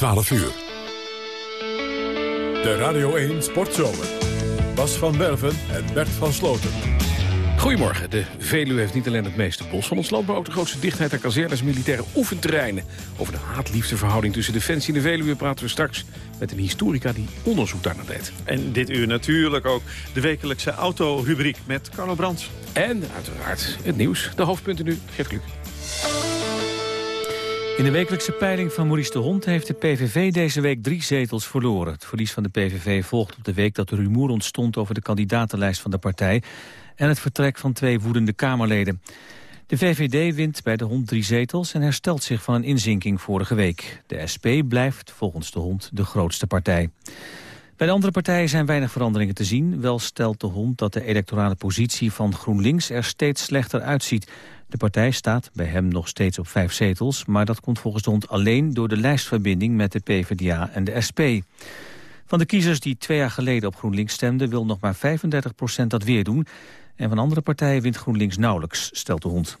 12 uur. De Radio 1 Sportzomer. Bas van Werven en Bert van Sloten. Goedemorgen. De Veluwe heeft niet alleen het meeste bos van ons land... maar ook de grootste dichtheid aan kazernes militaire oefenterreinen. Over de haat-liefdeverhouding tussen Defensie en de Veluwe praten we straks... met een historica die onderzoek daarna deed. En dit uur natuurlijk ook de wekelijkse autorubriek met Carlo Brands. En uiteraard het nieuws. De hoofdpunten nu, Gert Kluk. In de wekelijkse peiling van Maurice de Hond heeft de PVV deze week drie zetels verloren. Het verlies van de PVV volgt op de week dat er rumoer ontstond over de kandidatenlijst van de partij en het vertrek van twee woedende Kamerleden. De VVD wint bij de Hond drie zetels en herstelt zich van een inzinking vorige week. De SP blijft volgens de Hond de grootste partij. Bij de andere partijen zijn weinig veranderingen te zien. Wel stelt de Hond dat de electorale positie van GroenLinks er steeds slechter uitziet. De partij staat bij hem nog steeds op vijf zetels... maar dat komt volgens de Hond alleen door de lijstverbinding met de PvdA en de SP. Van de kiezers die twee jaar geleden op GroenLinks stemden... wil nog maar 35 procent dat weer doen. En van andere partijen wint GroenLinks nauwelijks, stelt de Hond.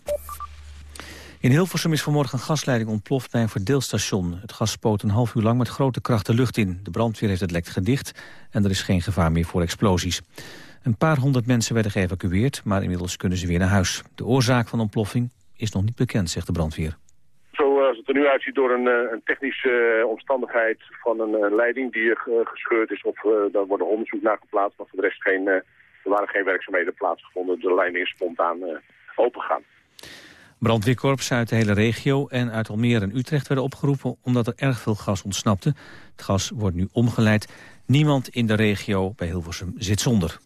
In Hilversum is vanmorgen een gasleiding ontploft bij een verdeelstation. Het gas spoot een half uur lang met grote kracht de lucht in. De brandweer heeft het lek gedicht en er is geen gevaar meer voor explosies. Een paar honderd mensen werden geëvacueerd, maar inmiddels kunnen ze weer naar huis. De oorzaak van de ontploffing is nog niet bekend, zegt de brandweer. Zoals het er nu uitziet door een, eh, een technische eh, omstandigheid van een eh, leiding die gescheurd is. Of uh, daar wordt onderzoek naar geplaatst, maar voor de rest geen, er waren geen werkzaamheden plaatsgevonden. De leiding is spontaan opengegaan. Brandweerkorps uit de hele regio en uit Almere en Utrecht werden opgeroepen omdat er erg veel gas ontsnapte. Het gas wordt nu omgeleid. Niemand in de regio bij Hilversum zit zonder.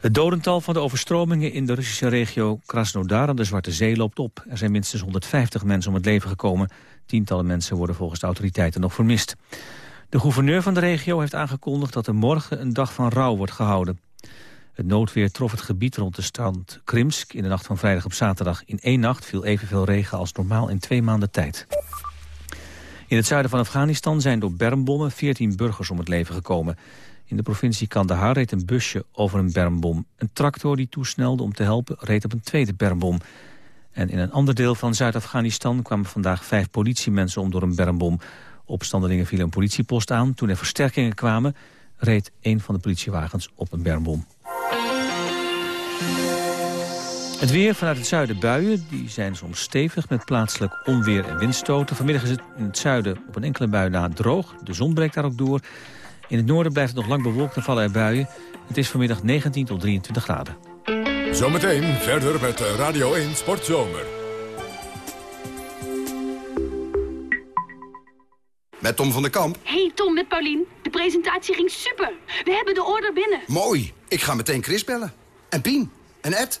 Het dodental van de overstromingen in de Russische regio Krasnodar aan de Zwarte Zee loopt op. Er zijn minstens 150 mensen om het leven gekomen. Tientallen mensen worden volgens de autoriteiten nog vermist. De gouverneur van de regio heeft aangekondigd dat er morgen een dag van rouw wordt gehouden. Het noodweer trof het gebied rond de strand Krimsk in de nacht van vrijdag op zaterdag. In één nacht viel evenveel regen als normaal in twee maanden tijd. In het zuiden van Afghanistan zijn door bermbommen 14 burgers om het leven gekomen. In de provincie Kandahar reed een busje over een bermbom. Een tractor die toesnelde om te helpen reed op een tweede bermbom. En in een ander deel van Zuid-Afghanistan kwamen vandaag vijf politiemensen om door een bermbom. Opstandelingen vielen een politiepost aan. Toen er versterkingen kwamen, reed een van de politiewagens op een bermbom. Het weer vanuit het zuiden buien, die zijn soms stevig met plaatselijk onweer en windstoten. Vanmiddag is het in het zuiden op een enkele bui na droog. De zon breekt daar ook door. In het noorden blijft het nog lang bewolkt en vallen er buien. Het is vanmiddag 19 tot 23 graden. Zometeen verder met Radio 1 Sportzomer. Met Tom van der Kamp. Hey Tom, met Paulien. De presentatie ging super. We hebben de order binnen. Mooi. Ik ga meteen Chris bellen. En Pien. En Ed.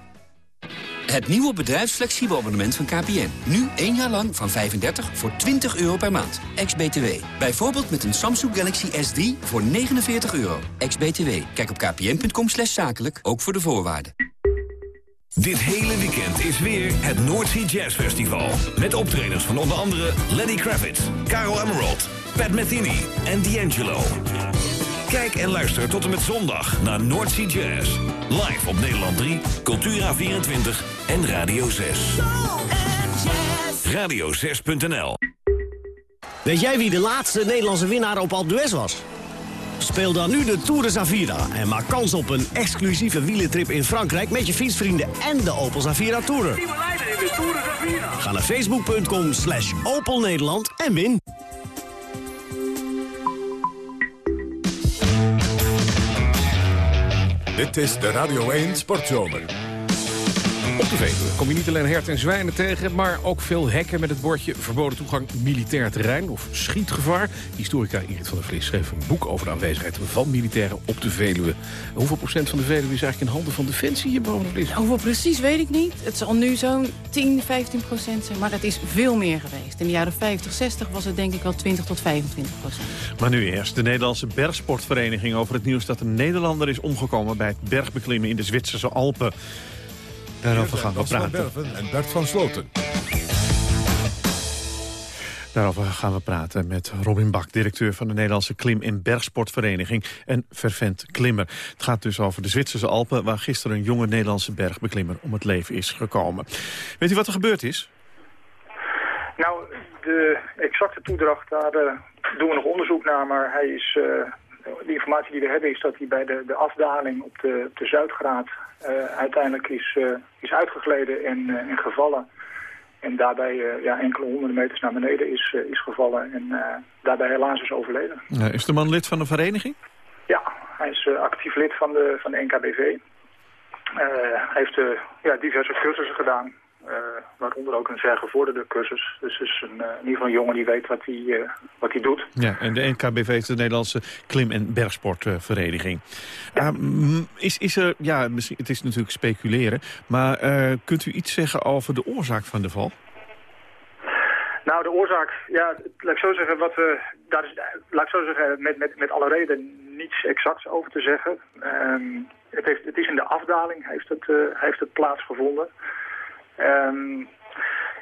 Het nieuwe bedrijfsflexibel abonnement van KPN. Nu één jaar lang van 35 voor 20 euro per maand. Ex-BTW. Bijvoorbeeld met een Samsung Galaxy S3 voor 49 euro. Ex-BTW. Kijk op kpn.com slash zakelijk, ook voor de voorwaarden. Dit hele weekend is weer het Noordsea Jazz Festival. Met optredens van onder andere Lenny Kravitz, Caro Emerald, Pat Metheny en D'Angelo. Kijk en luister tot en met zondag naar Noordsea Jazz. Live op Nederland 3, Cultura24 en Radio 6. Radio6.nl Weet jij wie de laatste Nederlandse winnaar op Alpe d'Huez was? Speel dan nu de Tour de Zavira en maak kans op een exclusieve wielentrip in Frankrijk... met je fietsvrienden en de Opel Zavira Tourer. Ga naar facebook.com slash Opel Nederland en win. Dit is de Radio 1 Sportzomer. Op de Veluwe kom je niet alleen hert en zwijnen tegen... maar ook veel hekken met het bordje verboden toegang militair terrein... of schietgevaar. Historica Ingrid van der Vlis schreef een boek over de aanwezigheid van militairen op de Veluwe. Hoeveel procent van de Veluwe is eigenlijk in handen van Defensie hier boven de Vlis? Hoeveel precies weet ik niet. Het zal nu zo'n 10, 15 procent zijn, maar het is veel meer geweest. In de jaren 50, 60 was het denk ik wel 20 tot 25 procent. Maar nu eerst de Nederlandse Bergsportvereniging over het nieuws dat een Nederlander is omgekomen bij het bergbeklimmen in de Zwitserse Alpen. Daarover gaan we praten. en Bert van Sloten. Daarover gaan we praten met Robin Bak, directeur van de Nederlandse Klim- en Bergsportvereniging en fervent klimmer. Het gaat dus over de Zwitserse Alpen, waar gisteren een jonge Nederlandse bergbeklimmer om het leven is gekomen. Weet u wat er gebeurd is? Nou, de exacte toedracht, daar uh, doen we nog onderzoek naar, maar hij is... Uh, de informatie die we hebben is dat hij bij de, de afdaling op de, de Zuidgraad uiteindelijk is, is uitgegleden en, en gevallen. En daarbij uh, ja, enkele honderden meters naar beneden is, uh, is gevallen en uh, daarbij helaas is overleden. is de man lid van de vereniging? Ja, hij is actief lid van de, van de NKBV. Hij heeft ja, diverse cursussen gedaan, waaronder ook een vergevorderde cursus. Dus het is een, in ieder geval een jongen die weet wat hij, wat hij doet. Ja, en de NKBV is de Nederlandse Klim- en Bergsportvereniging. Ja. is, is er, ja, misschien, het is natuurlijk speculeren, maar kunt u iets zeggen over de oorzaak van de val? Nou, de oorzaak, ja, laat ik zo zeggen, wat we, daar is, laat ik zo zeggen, met, met, met alle reden niets exacts over te zeggen. Um, het, heeft, het is in de afdaling, heeft het, uh, heeft het plaatsgevonden. Um,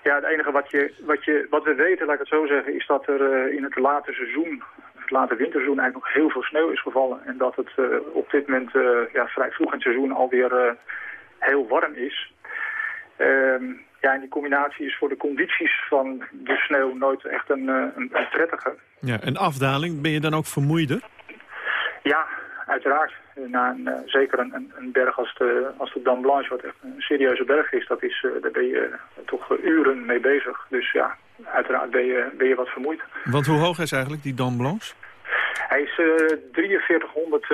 ja, het enige wat, je, wat, je, wat we weten, laat ik het zo zeggen, is dat er uh, in het late seizoen, het late winterseizoen eigenlijk nog heel veel sneeuw is gevallen. En dat het uh, op dit moment ja, vrij vroeg in het seizoen alweer heel warm is. Um, ja, en die combinatie is voor de condities van de sneeuw nooit echt een, een, een prettige. Ja, een afdaling, ben je dan ook vermoeider? Ja, uiteraard. Na een, uh, zeker een, een, berg als de, als de Dame Blanche, wat echt een serieuze berg is, dat is uh, daar ben je toch uren mee bezig. Dus ja, uiteraard ben je, ben je wat vermoeid. Want hoe hoog is eigenlijk die Dame Blanche? Hij is uh, 4300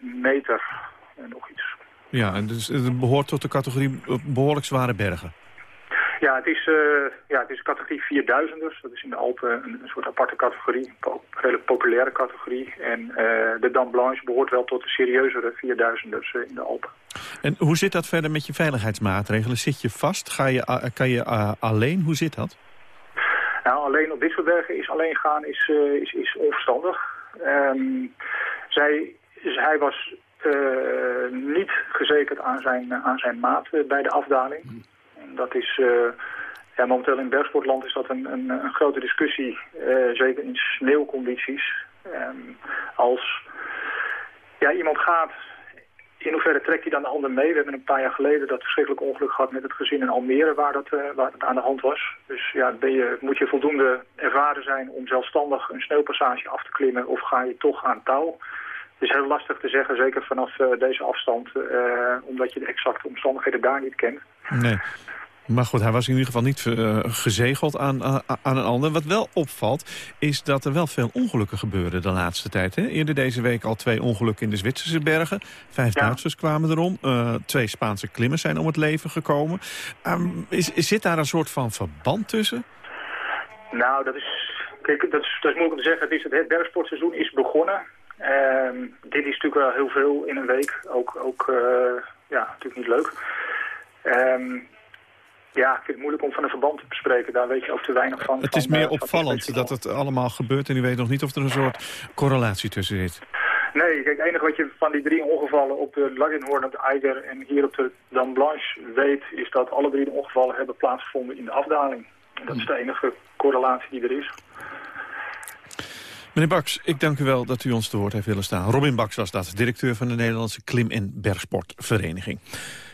meter en nog iets. Ja, en dus het behoort tot de categorie behoorlijk zware bergen. Ja, het is, uh, ja, het is categorie 4000 dus. Dat is in de Alpen een, een soort aparte categorie, een redelijk populaire categorie. En uh, de Dame Blanche behoort wel tot de serieuzere 4000 dus uh, in de Alpen. En hoe zit dat verder met je veiligheidsmaatregelen? Zit je vast? Ga je, kan je alleen? Hoe zit dat? Nou, alleen op dit soort bergen is alleen gaan is, is, is onverstandig. Um, zij, hij was niet gezekerd aan zijn, aan zijn maat bij de afdaling. Dat is, uh, ja, momenteel in bergsportland is dat een, een, een grote discussie, uh, zeker in sneeuwcondities. Um, als ja, iemand gaat, in hoeverre trekt hij dan de ander mee? We hebben een paar jaar geleden dat verschrikkelijk ongeluk gehad met het gezin in Almere waar dat, uh, waar dat aan de hand was. Dus ja, ben je, moet je voldoende ervaren zijn om zelfstandig een sneeuwpassage af te klimmen of ga je toch aan touw? Het is heel lastig te zeggen, zeker vanaf deze afstand, omdat je de exacte omstandigheden daar niet kent. Nee. Maar goed, hij was in ieder geval niet uh, gezegeld aan, uh, aan een ander. Wat wel opvalt, is dat er wel veel ongelukken gebeuren de laatste tijd. Hè? Eerder deze week al twee ongelukken in de Zwitserse bergen. Vijf ja. Duitsers kwamen erom. Uh, twee Spaanse klimmers zijn om het leven gekomen. Um, is, is, zit daar een soort van verband tussen? Nou, dat is, kijk, dat is, dat is moeilijk om te zeggen. Het, is, het bergsportseizoen is begonnen. Um, dit is natuurlijk wel heel veel in een week. Ook, ook ja, natuurlijk niet leuk. Um, ja, ik vind het moeilijk om van een verband te bespreken. Daar weet je ook te weinig van. Het is van, meer uh, opvallend dat het allemaal gebeurt... en u weet nog niet of er een soort correlatie tussen zit. Nee, kijk, het enige wat je van die drie ongevallen op de Laginhorn, op de Eiger en hier op de Dame Blanche weet... is dat alle drie de ongevallen hebben plaatsgevonden in de afdaling. En dat is de enige correlatie die er is. Meneer Baks, ik dank u wel dat u ons te woord heeft willen staan. Robin Baks was dat, directeur van de Nederlandse Klim- en Bergsportvereniging.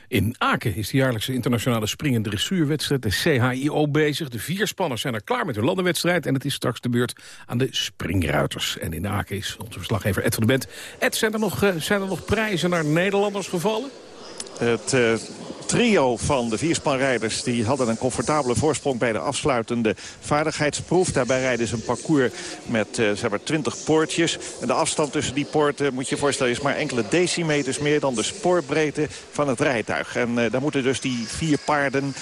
In Aken is de jaarlijkse internationale spring- en dressuurwedstrijd, de CHIO, bezig. De vier spanners zijn er klaar met hun landenwedstrijd. En het is straks de beurt aan de springruiters. En in Aken is onze verslaggever Ed van de Bent. Ed, zijn er nog, zijn er nog prijzen naar Nederlanders gevallen? Het uh, trio van de vierspanrijders die hadden een comfortabele voorsprong bij de afsluitende vaardigheidsproef. Daarbij rijden ze een parcours met uh, zeg maar 20 poortjes. En de afstand tussen die poorten, moet je je voorstellen, is maar enkele decimeters meer dan de spoorbreedte van het rijtuig. En uh, daar moeten dus die vier paarden,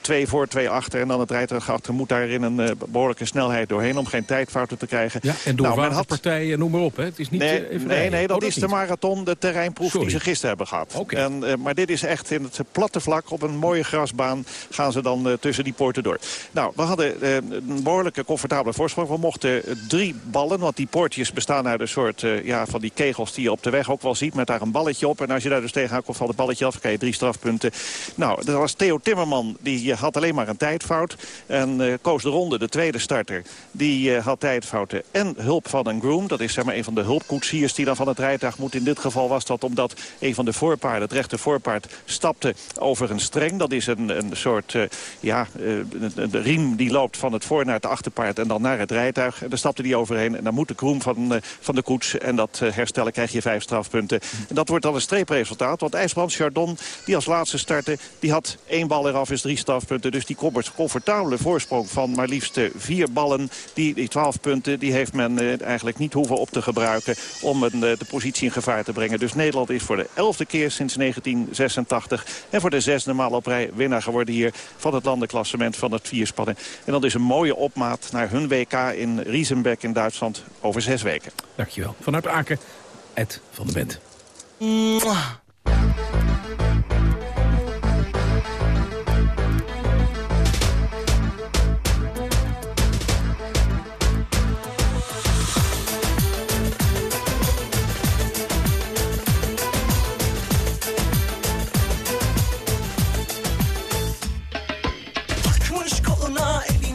twee voor, twee achter en dan het rijtuig achter, moet daar in een behoorlijke snelheid doorheen om geen tijdfouten te krijgen. Ja, en door nou, had... noem maar op. Hè? Het is niet nee, nee, nee, dat, oh, dat is niet. de marathon, de terreinproef Sorry. die ze gisteren hebben gehad. Okay. En, maar dit is echt in het platte vlak op een mooie grasbaan gaan ze dan tussen die poorten door. Nou, we hadden een behoorlijke comfortabele voorsprong. We mochten drie ballen, want die poortjes bestaan uit een soort ja, van die kegels die je op de weg ook wel ziet. Met daar een balletje op. En als je daar dus tegenaan komt, valt het balletje af. Krijg je drie strafpunten. Nou, dat was Theo Timmerman. Die had alleen maar een tijdfout. En Koos de Ronde, de tweede starter, die had tijdfouten en hulp van een groom. Dat is zeg maar een van de hulpkoetsiers die dan van het rijtuig moet. In dit geval was dat omdat een van de voorpaarden, het rechter voorpaard, stapte over een streng. Dat is een, een soort, uh, ja, de riem die loopt van het voor naar het achterpaard en dan naar het rijtuig. En daar stapte die overheen en dan moet de groom van, uh, van de koets. En dat herstellen krijg je vijf strafpunten. En dat wordt dan een streepresultaat. Want IJsbrand Chardon, die als laatste startte, die had één bal eraf, is drie strafpunten. Dus die comfortabele voorsprong van maar liefst vier ballen, die, die twaalf punten, die heeft men eigenlijk niet hoeven op te gebruiken om een, de positie in gevaar te brengen. Dus Nederland is voor de elfde keer sinds 1986 en voor de zesde maal op rij winnaar geworden hier van het landenklassement van het vierspannen. En dat is een mooie opmaat naar hun WK in Riesenbeck in Duitsland over zes weken. Dankjewel. Vanuit Aken, Ed van de Bent.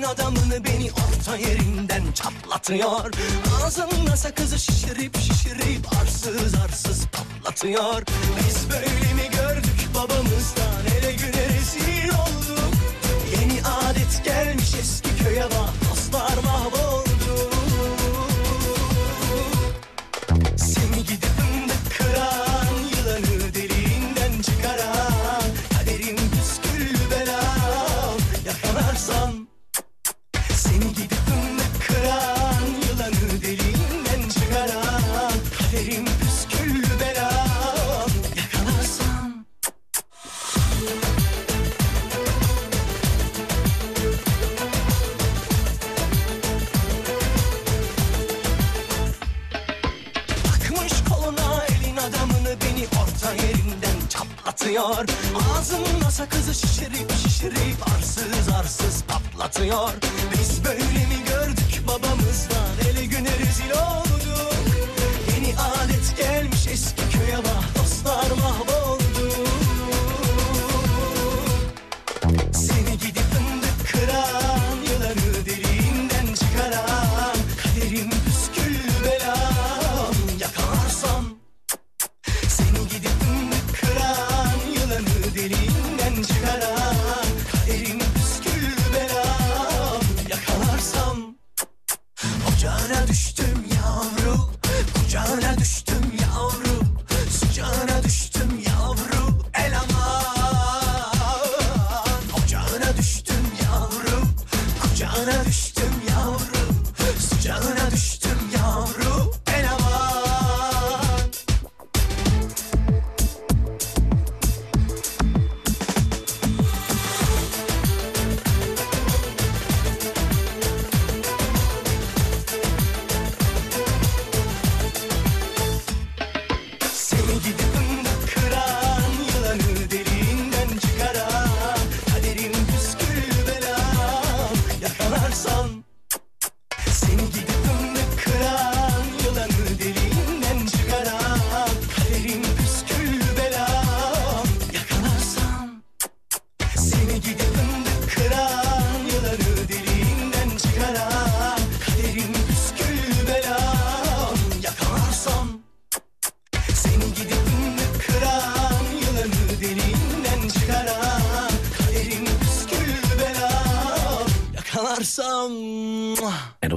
Adamını beni orta yerinden çatlatıyor Ağzında sakızı şişirip şişirip arsız arsız patlatıyor. Biz böyle mi gördük babamızdan? Ele güne rezil olduk. Yeni adet gelmiş eski köye bak. Dostlar mahvoldu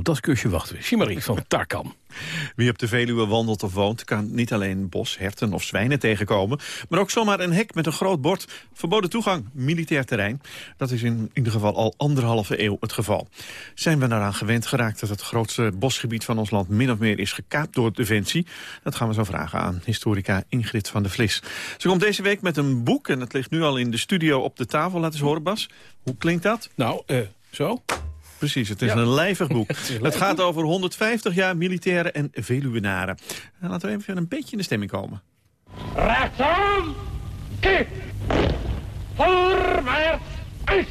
dat kusje wachten we. Chimariek van Tarkan. Wie op de Veluwe wandelt of woont... kan niet alleen bos, herten of zwijnen tegenkomen... maar ook zomaar een hek met een groot bord. Verboden toegang, militair terrein. Dat is in ieder geval al anderhalve eeuw het geval. Zijn we eraan gewend geraakt dat het grootste bosgebied van ons land... min of meer is gekaapt door Defensie? Dat gaan we zo vragen aan historica Ingrid van der Vlis. Ze komt deze week met een boek en het ligt nu al in de studio op de tafel. Laat eens horen, Bas. Hoe klinkt dat? Nou, eh, zo. Precies, het is Ja. een lijvig boek. Het gaat over 150 jaar militairen en Veluwenaren. En laten we even een beetje in de stemming komen. Rechtsom! Oké. Voorwaarts. Uit.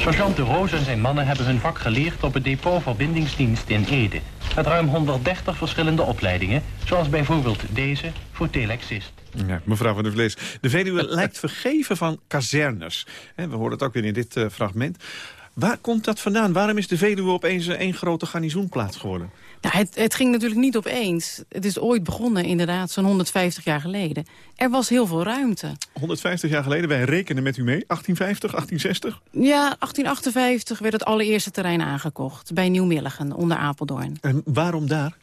Sergeant de Roos en zijn mannen hebben hun vak geleerd op het depot Verbindingsdienst in Ede. Met ruim 130 verschillende opleidingen, zoals bijvoorbeeld deze voor telexist. Ja, mevrouw van der Vlees, de Veluwe lijkt vergeven van kazernes. We horen het ook weer in dit eh, fragment. Waar komt dat vandaan? Waarom is de Veluwe opeens één grote garnizoenplaats geworden? Nou, het, het ging natuurlijk niet opeens. Het is ooit begonnen, inderdaad, zo'n 150 jaar geleden. Er was heel veel ruimte. 150 jaar geleden, wij rekenen met u mee. 1850, 1860? Ja, 1858 werd het allereerste terrein aangekocht. Bij Nieuw-Milligen, onder Apeldoorn. En waarom daar?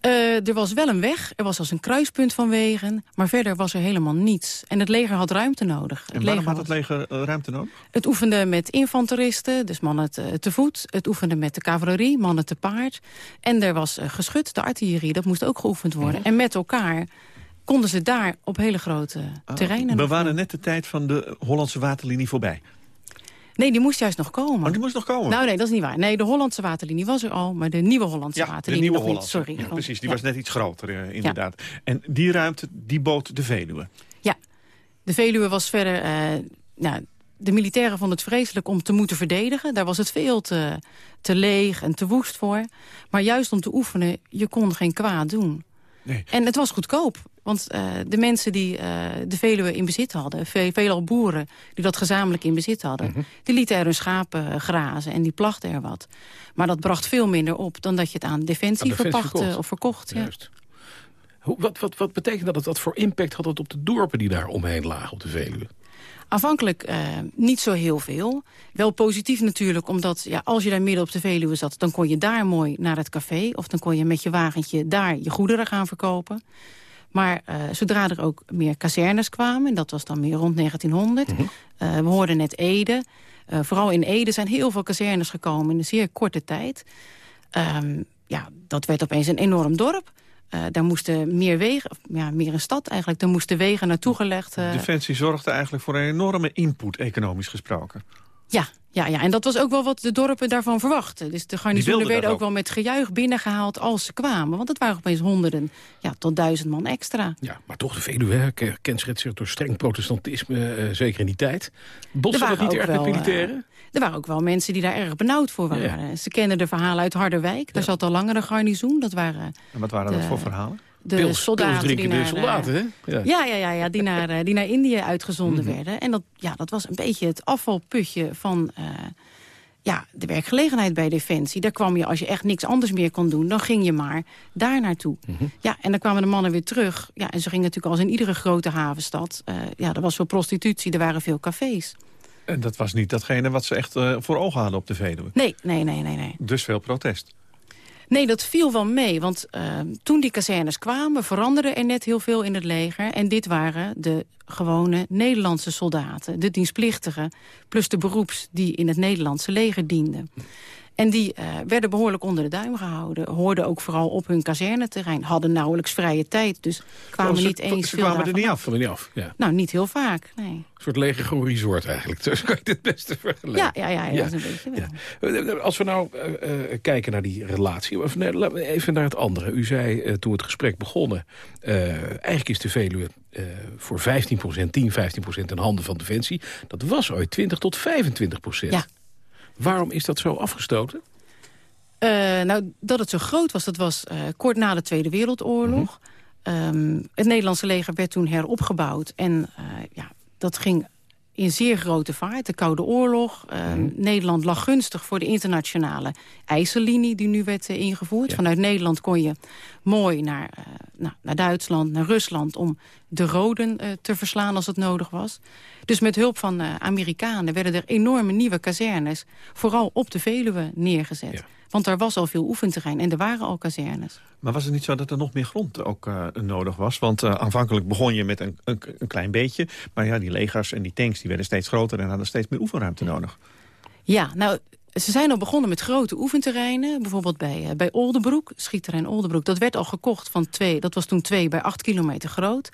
Eh, er was wel een weg, er was als een kruispunt van wegen... maar verder was er helemaal niets. En het leger had ruimte nodig. Het En waarom leger had het leger eh, ruimte nodig? Het oefende met infanteristen, dus mannen te, te voet. Het oefende met de cavalerie, mannen te paard. En er was eh, geschut, de artillerie, dat moest ook geoefend worden. En met elkaar konden ze daar op hele grote terreinen... We waren net de tijd van de Hollandse waterlinie voorbij. Nee, die moest juist nog komen. Oh, die moest nog komen? Nou nee, dat is niet waar. Nee, de Hollandse waterlinie was er al, maar de nieuwe Hollandse Ja, de waterlinie nieuwe. Hollandse. Sorry. Ja, precies, die ja. was net iets groter, eh, inderdaad. En die ruimte, die bood de Veluwe. Ja, de Veluwe was verder... eh, nou, de militairen vonden het vreselijk om te moeten verdedigen. Daar was het veel te, te leeg en te woest voor. Maar juist om te oefenen, je kon geen kwaad doen. Nee. En het was goedkoop. Want eh, de mensen die eh, de Veluwe in bezit hadden... ve- veelal boeren die dat gezamenlijk in bezit hadden... Mhm. die lieten er hun schapen eh, grazen en die plachten er wat. Maar dat bracht veel minder op dan dat je het aan defensie, Aan defensie verpachtte verkocht. of verkocht. Ja. Juist. Hoe, wat, wat, wat betekent dat? Wat voor impact had het op de dorpen die daar omheen lagen op de Veluwe? Aanvankelijk niet zo heel veel. Wel positief natuurlijk, omdat ja, als je daar midden op de Veluwe zat... dan kon je daar mooi naar het café... of dan kon je met je wagentje daar je goederen gaan verkopen. Maar eh, zodra er ook meer kazernes kwamen... en dat was dan meer rond 1900... Mhm. eh, we hoorden net Ede. Eh, vooral in Ede zijn heel veel kazernes gekomen in een zeer korte tijd. Ehm, ja, dat werd opeens een enorm dorp. Eh, daar moesten meer wegen, of, ja, meer een stad eigenlijk... daar moesten wegen naartoe gelegd. eh, Defensie zorgde eigenlijk voor een enorme input, economisch gesproken. Ja, ja, ja, en dat was ook wel wat de dorpen daarvan verwachten. Dus de garnizoenen werden ook wel met gejuich binnengehaald als ze kwamen. Want het waren opeens honderden ja, tot duizend man extra. Ja, maar toch de Veluwe kenschetst zich door streng protestantisme, eh, zeker in die tijd. Botste Er dat niet erg met militairen? Er waren ook wel mensen die daar erg benauwd voor waren. Ze kenden de verhalen uit Harderwijk. Daar zat al langer een garnizoen. Dat waren En wat waren de- dat voor verhalen? De Pils- soldaten die pilsdrinkende naar, eh, soldaten, hè? Ja. Ja, ja, ja, ja die, naar, eh, die naar Indië uitgezonden Mhm. werden. En dat, ja, dat was een beetje het afvalputje van eh, ja, de werkgelegenheid bij Defensie. Daar kwam je, als je echt niks anders meer kon doen... dan ging je maar daar naartoe. Mhm. Ja, en dan kwamen de mannen weer terug. Ja, en ze gingen natuurlijk als in iedere grote havenstad. eh, ja, er was veel prostitutie, er waren veel cafés. En dat was niet datgene wat ze echt eh, voor ogen hadden op de Veluwe. Nee, nee, nee, nee, nee. Dus veel protest. Nee, dat viel wel mee, want eh, toen die kazernes kwamen... veranderde er net heel veel in het leger. En dit waren de gewone Nederlandse soldaten, de dienstplichtigen... plus de beroeps die in het Nederlandse leger dienden. En die eh, werden behoorlijk onder de duim gehouden. Hoorden ook vooral op hun kazerneterrein. Hadden nauwelijks vrije tijd, dus kwamen Oh, ze- niet eens ze veel kwamen er niet af. Van er niet af, ja. Nou, niet heel vaak, nee. Een soort gewoon resort eigenlijk. Zo kan je het beste vergelijken. Ja, ja, ja, ja, dat is een beetje. Ja. Als we nou eh, eh, kijken naar die relatie, of nee, even naar het andere. U zei eh, toen het gesprek begonnen, eh, eigenlijk is de Veluwe eh, voor 15% 10, 15% in handen van Defensie. Dat was ooit 20 tot 25 procent. Ja. Waarom is dat zo afgestoten? Eh, nou, dat het zo groot was, dat was eh, kort na de Tweede Wereldoorlog. Ehm, het Nederlandse leger werd toen heropgebouwd. En eh, ja, dat ging in zeer grote vaart. De Koude Oorlog. Ehm, Nederland lag gunstig voor de internationale ijzerlinie die nu werd eh, ingevoerd. Vanuit Nederland kon je mooi naar, eh, nou, naar Duitsland, naar Rusland... om de Roden eh, te verslaan als het nodig was. Dus met hulp van eh, Amerikanen werden er enorme nieuwe kazernes... vooral op de Veluwe neergezet. Want daar was al veel oefenterrein en er waren al kazernes. Maar was het niet zo dat er nog meer grond ook eh, nodig was? Want eh, aanvankelijk begon je met een, een, een klein beetje. Maar ja, die legers en die tanks die werden steeds groter... en hadden steeds meer oefenruimte nodig. Ja, nou, ze zijn al begonnen met grote oefenterreinen. Bijvoorbeeld bij, eh, bij Oldenbroek, schietterrein Oldenbroek. Dat werd al gekocht van twee, dat was toen twee bij acht kilometer groot.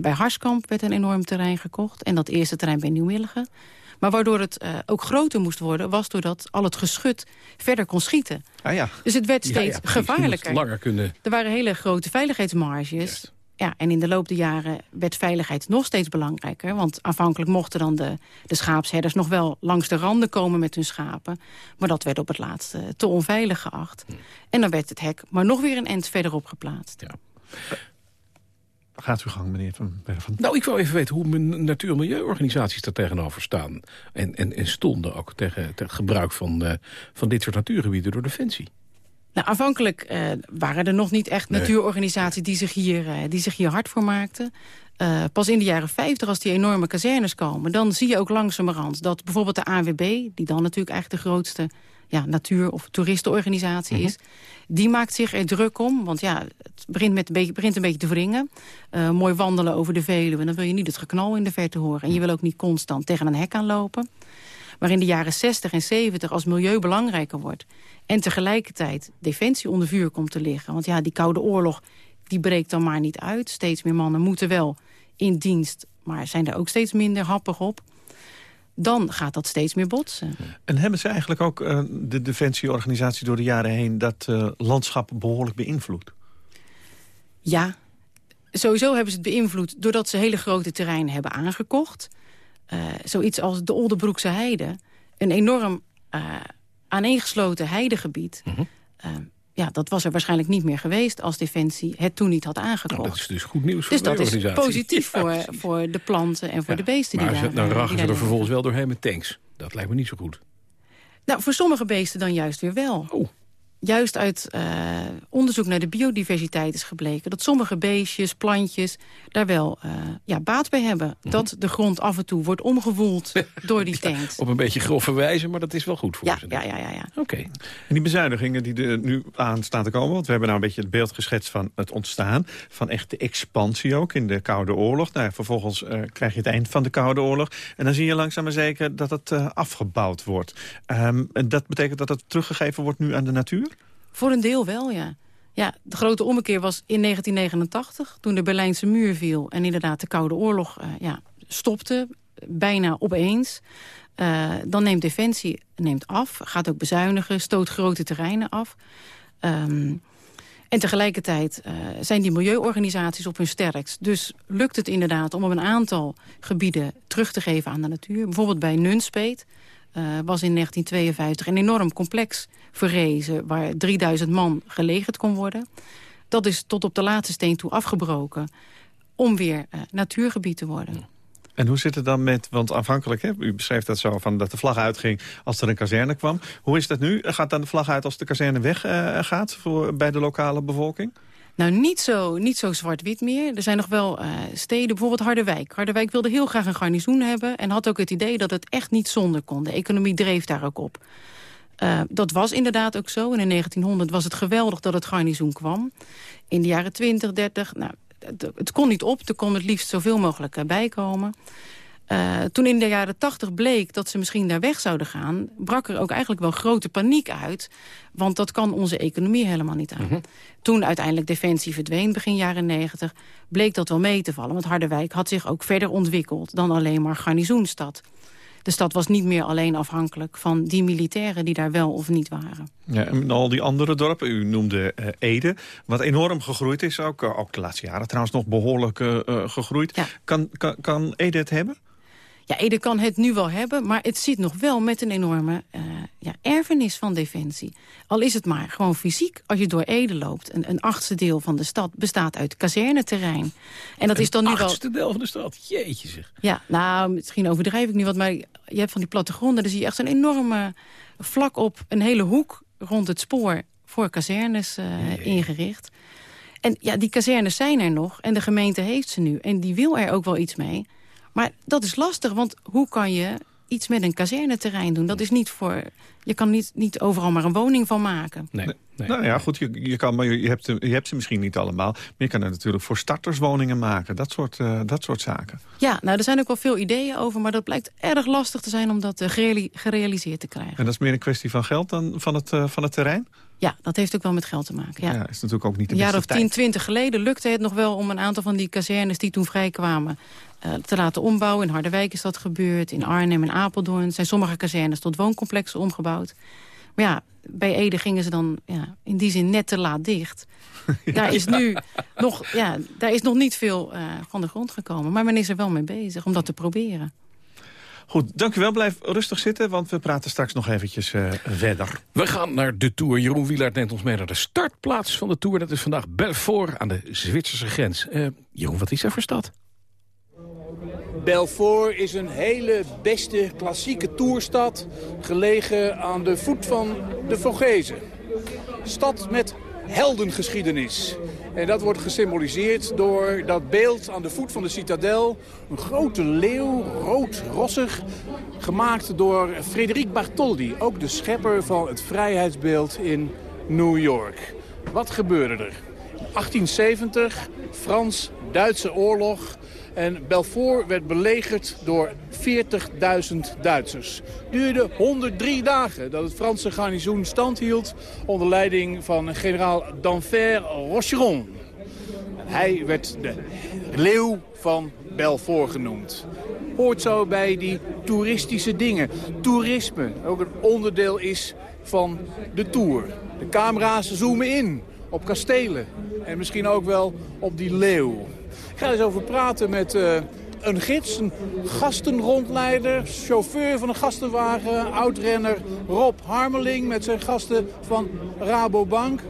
Bij Harskamp werd een enorm terrein gekocht. En dat eerste terrein bij Nieuwmilligen. Maar waardoor het eh, ook groter moest worden... was doordat al het geschut verder kon schieten. Ah ja. Dus het werd steeds ja, gevaarlijker. langer kunnen... Er waren hele grote veiligheidsmarges. Ja, en in de loop der jaren werd veiligheid nog steeds belangrijker. Want aanvankelijk mochten dan de, de schaapsherders nog wel langs de randen komen met hun schapen. Maar dat werd op het laatst eh, te onveilig geacht. En dan werd het hek maar nog weer een end verderop geplaatst. Ja. Gaat uw gang, meneer Van Berven. Nou, ik wil even weten hoe mijn natuur- en milieuorganisaties daar tegenover staan. En, en, en stonden ook tegen, tegen het gebruik van, eh, van dit soort natuurgebieden door Defensie. Nou, aanvankelijk eh, waren er nog niet echt Nee. natuurorganisaties die zich hier, eh, die zich hier hard voor maakten. Eh, pas in de jaren 50, als die enorme kazernes komen... dan zie je ook langzamerhand dat bijvoorbeeld de ANWB... die dan natuurlijk eigenlijk de grootste ja, natuur- of toeristenorganisatie is... die maakt zich er druk om, want ja, het begint, met een beetje, begint een beetje te wringen. Eh, mooi wandelen over de Veluwe, dan wil je niet het geknal in de verte horen. En je wil ook niet constant tegen een hek aanlopen. Maar in de jaren 60 en 70, als milieu belangrijker wordt... en tegelijkertijd defensie onder vuur komt te liggen... want ja, die Koude Oorlog die breekt dan maar niet uit. Steeds meer mannen moeten wel in dienst... maar zijn er ook steeds minder happig op. Dan gaat dat steeds meer botsen. En hebben ze eigenlijk ook eh, de defensieorganisatie door de jaren heen... dat eh, landschap behoorlijk beïnvloed? Ja, sowieso hebben ze het beïnvloed... doordat ze hele grote terreinen hebben aangekocht. Eh, zoiets als de Oldebroekse Heide. Een enorm eh, aaneengesloten heidegebied. Eh, ja, dat was er waarschijnlijk niet meer geweest... als Defensie het toen niet had aangekocht. Nou, dat is dus goed nieuws dus voor de dat is organisatie. positief Ja, voor, precies. voor de planten en voor de beesten Maar die daar dan rachen die ze er vervolgens wel doorheen met tanks. Dat lijkt me niet zo goed. Nou, voor sommige beesten dan juist weer wel. Oh. Juist uit eh, onderzoek naar de biodiversiteit is gebleken... dat sommige beestjes, plantjes daar wel eh, ja, baat bij hebben. Mhm. Dat de grond af en toe wordt omgewoeld door die tanks. Op een beetje grove wijze, maar dat is wel goed voor Ja, ze. ja, ja, ja, ja. Oké. En die bezuinigingen die er nu aan staan te komen... want we hebben nou een beetje het beeld geschetst van het ontstaan... van echt de expansie ook in de Koude Oorlog. Nou, ja, vervolgens eh, krijg je het eind van de Koude Oorlog... en dan zie je langzaam maar zeker dat het eh, afgebouwd wordt. Ehm, en dat betekent dat het teruggegeven wordt nu aan de natuur? Voor een deel wel, ja. Ja, de grote ommekeer was in 1989, toen de Berlijnse muur viel... en inderdaad de Koude Oorlog eh, ja, stopte, bijna opeens. Eh, dan neemt Defensie neemt af, gaat ook bezuinigen, stoot grote terreinen af. Ehm, en tegelijkertijd eh, zijn die milieuorganisaties op hun sterkst. Dus lukt het inderdaad om een aantal gebieden terug te geven aan de natuur. Bijvoorbeeld bij Nunspeet eh, was in 1952 een enorm complex verrezen... waar 3000 man gelegerd kon worden. Dat is tot op de laatste steen toe afgebroken om weer eh, natuurgebied te worden. En hoe zit het dan met, want aanvankelijk, hè, u beschreef dat zo... Van dat de vlag uitging als er een kazerne kwam. Hoe is dat nu? Gaat dan de vlag uit als de kazerne weggaat gaat voor, bij de lokale bevolking? Nou, niet zo, niet zo zwart-wit meer. Er zijn nog wel eh, steden, bijvoorbeeld Harderwijk. Harderwijk wilde heel graag een garnizoen hebben... en had ook het idee dat het echt niet zonder kon. De economie dreef daar ook op. Eh, dat was inderdaad ook zo. En in 1900 was het geweldig dat het garnizoen kwam. In de jaren 20, 30, nou, het, kon niet op. Er kon het liefst zoveel mogelijk eh, bijkomen. Eh, toen in de jaren 80 bleek dat ze misschien daar weg zouden gaan... brak er ook eigenlijk wel grote paniek uit. Want dat kan onze economie helemaal niet aan. Toen uiteindelijk Defensie verdween, begin jaren 90... bleek dat wel mee te vallen. Want Harderwijk had zich ook verder ontwikkeld... dan alleen maar garnizoenstad. De stad was niet meer alleen afhankelijk van die militairen... die daar wel of niet waren. Ja, en al die andere dorpen, u noemde eh, Ede, wat enorm gegroeid is. Ook, eh, ook de laatste jaren trouwens nog behoorlijk eh, eh, gegroeid. Kan, kan, kan Ede het hebben? Ja, Ede kan het nu wel hebben, maar het zit nog wel met een enorme eh, ja, erfenis van Defensie. Al is het maar gewoon fysiek. Als je door Ede loopt, een, een achtste deel van de stad bestaat uit kazerneterrein. En dat is dan nu wel... achtste deel van de stad, jeetje zeg. Ja, nou, misschien overdrijf ik nu wat, maar je hebt van die plattegronden... daar zie je echt zo'n enorme vlak op een hele hoek rond het spoor voor kazernes eh, ingericht. En ja, die kazernes zijn er nog en de gemeente heeft ze nu. En die wil er ook wel iets mee. Maar dat is lastig, want hoe kan je iets met een kazerneterrein doen? Dat is niet voor... Je kan niet, niet overal maar een woning van maken. Nee. Nou ja, goed, je, je, kan, maar je, hebt, je hebt ze misschien niet allemaal. Maar je kan er natuurlijk voor starterswoningen maken. Dat soort, eh, dat soort zaken. Ja, nou, er zijn ook wel veel ideeën over... maar dat blijkt erg lastig te zijn om dat eh, gereali- gerealiseerd te krijgen. En dat is meer een kwestie van geld dan van het, eh, van het terrein? Ja, dat heeft ook wel met geld te maken. Ja. Ja, is natuurlijk ook niet de Een jaar of 10, tijd. 20 geleden lukte het nog wel om een aantal van die kazernes die toen vrijkwamen te laten ombouwen. In Harderwijk is dat gebeurd, in Arnhem en Apeldoorn zijn sommige kazernes tot wooncomplexen omgebouwd. Maar ja, bij Ede gingen ze dan ja, in die zin net te laat dicht. Daar is nu nog, ja, daar is nog niet veel uh, van de grond gekomen. Maar men is er wel mee bezig om dat te proberen. Goed, dank u wel. Blijf rustig zitten, want we praten straks nog eventjes uh, verder. We gaan naar de Tour. Jeroen Wielaert neemt ons mee naar de startplaats van de Tour. Dat is vandaag Belfort aan de Zwitserse grens. Uh, Jeroen, wat is er voor stad? Belfort is een hele beste klassieke toerstad... gelegen aan de voet van de Vogezen. Stad met heldengeschiedenis. En dat wordt gesymboliseerd door dat beeld aan de voet van de citadel. Een grote leeuw, rood-rossig, gemaakt door Frederik Bartholdi. Ook de schepper van het vrijheidsbeeld in New York. Wat gebeurde er? 1870, Frans-Duitse oorlog. En Belfort werd belegerd door 40.000 Duitsers. Duurde 103 dagen dat het Franse garnizoen stand hield... onder leiding van generaal Danfer Rocheron. Hij werd de leeuw van Belfort genoemd. Hoort zo bij die toeristische dingen. Toerisme ook een onderdeel is van de Tour. De camera's zoomen in op kastelen en misschien ook wel op die leeuw. Ik ga eens over praten met uh, een gids, een gastenrondleider, chauffeur van een gastenwagen, oudrenner Rob Harmeling met zijn gasten van Rabobank.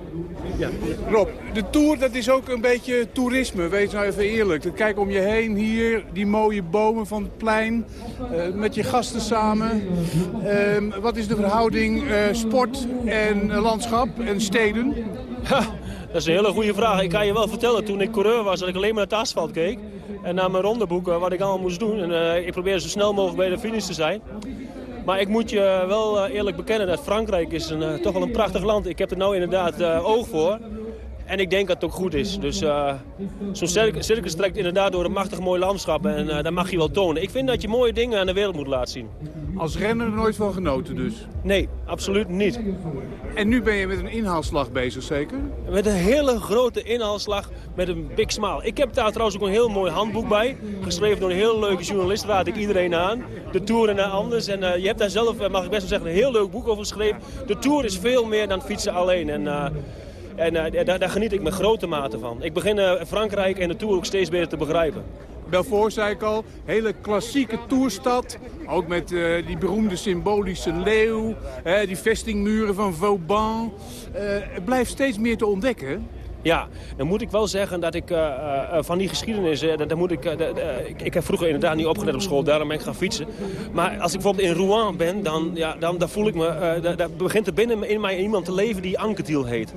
Ja. Rob, de Tour dat is ook een beetje toerisme, wees nou even eerlijk. Kijk om je heen hier, die mooie bomen van het plein, uh, met je gasten samen. Uh, wat is de verhouding uh, sport en landschap en steden? Ha, dat is een hele goede vraag. Ik kan je wel vertellen, toen ik coureur was, dat ik alleen maar naar het asfalt keek. En naar mijn rondeboeken, wat ik allemaal moest doen. En uh, ik probeerde zo snel mogelijk bij de finish te zijn. Maar ik moet je wel uh, eerlijk bekennen dat Frankrijk is een, uh, toch wel een prachtig land. Ik heb er nou inderdaad oog voor. En ik denk dat het ook goed is. Dus uh, zo'n circus trekt inderdaad door een machtig mooi landschap. En uh, dat mag je wel tonen. Ik vind dat je mooie dingen aan de wereld moet laten zien. Als renner nooit van genoten dus? Nee, absoluut niet. En nu ben je met een inhaalslag bezig zeker? Met een hele grote inhaalslag met een big smile. Ik heb daar trouwens ook een heel mooi handboek bij. Geschreven door een heel leuke journalist, raad ik iedereen aan. De Tour en anders. En uh, je hebt daar zelf, mag ik best wel zeggen, een heel leuk boek over geschreven. De Tour is veel meer dan fietsen alleen. En, en uh, daar, daar, geniet ik met grote mate van. Ik begin uh, Frankrijk en de Tour ook steeds beter te begrijpen. Belfort, zei ik al, hele klassieke toerstad. Ook met uh, die beroemde symbolische leeuw, die vestingmuren van Vauban. het blijft steeds meer te ontdekken. Ja, dan moet ik wel zeggen dat ik uh, uh, van die geschiedenis... Uh, dat, dat moet ik, ik, ik heb vroeger inderdaad niet opgelet op school, daarom ben ik gaan fietsen. Maar als ik bijvoorbeeld in Rouen ben, dan, ja, dan, dan voel ik me... daar begint er binnen in mij iemand te leven die Anquetil heet.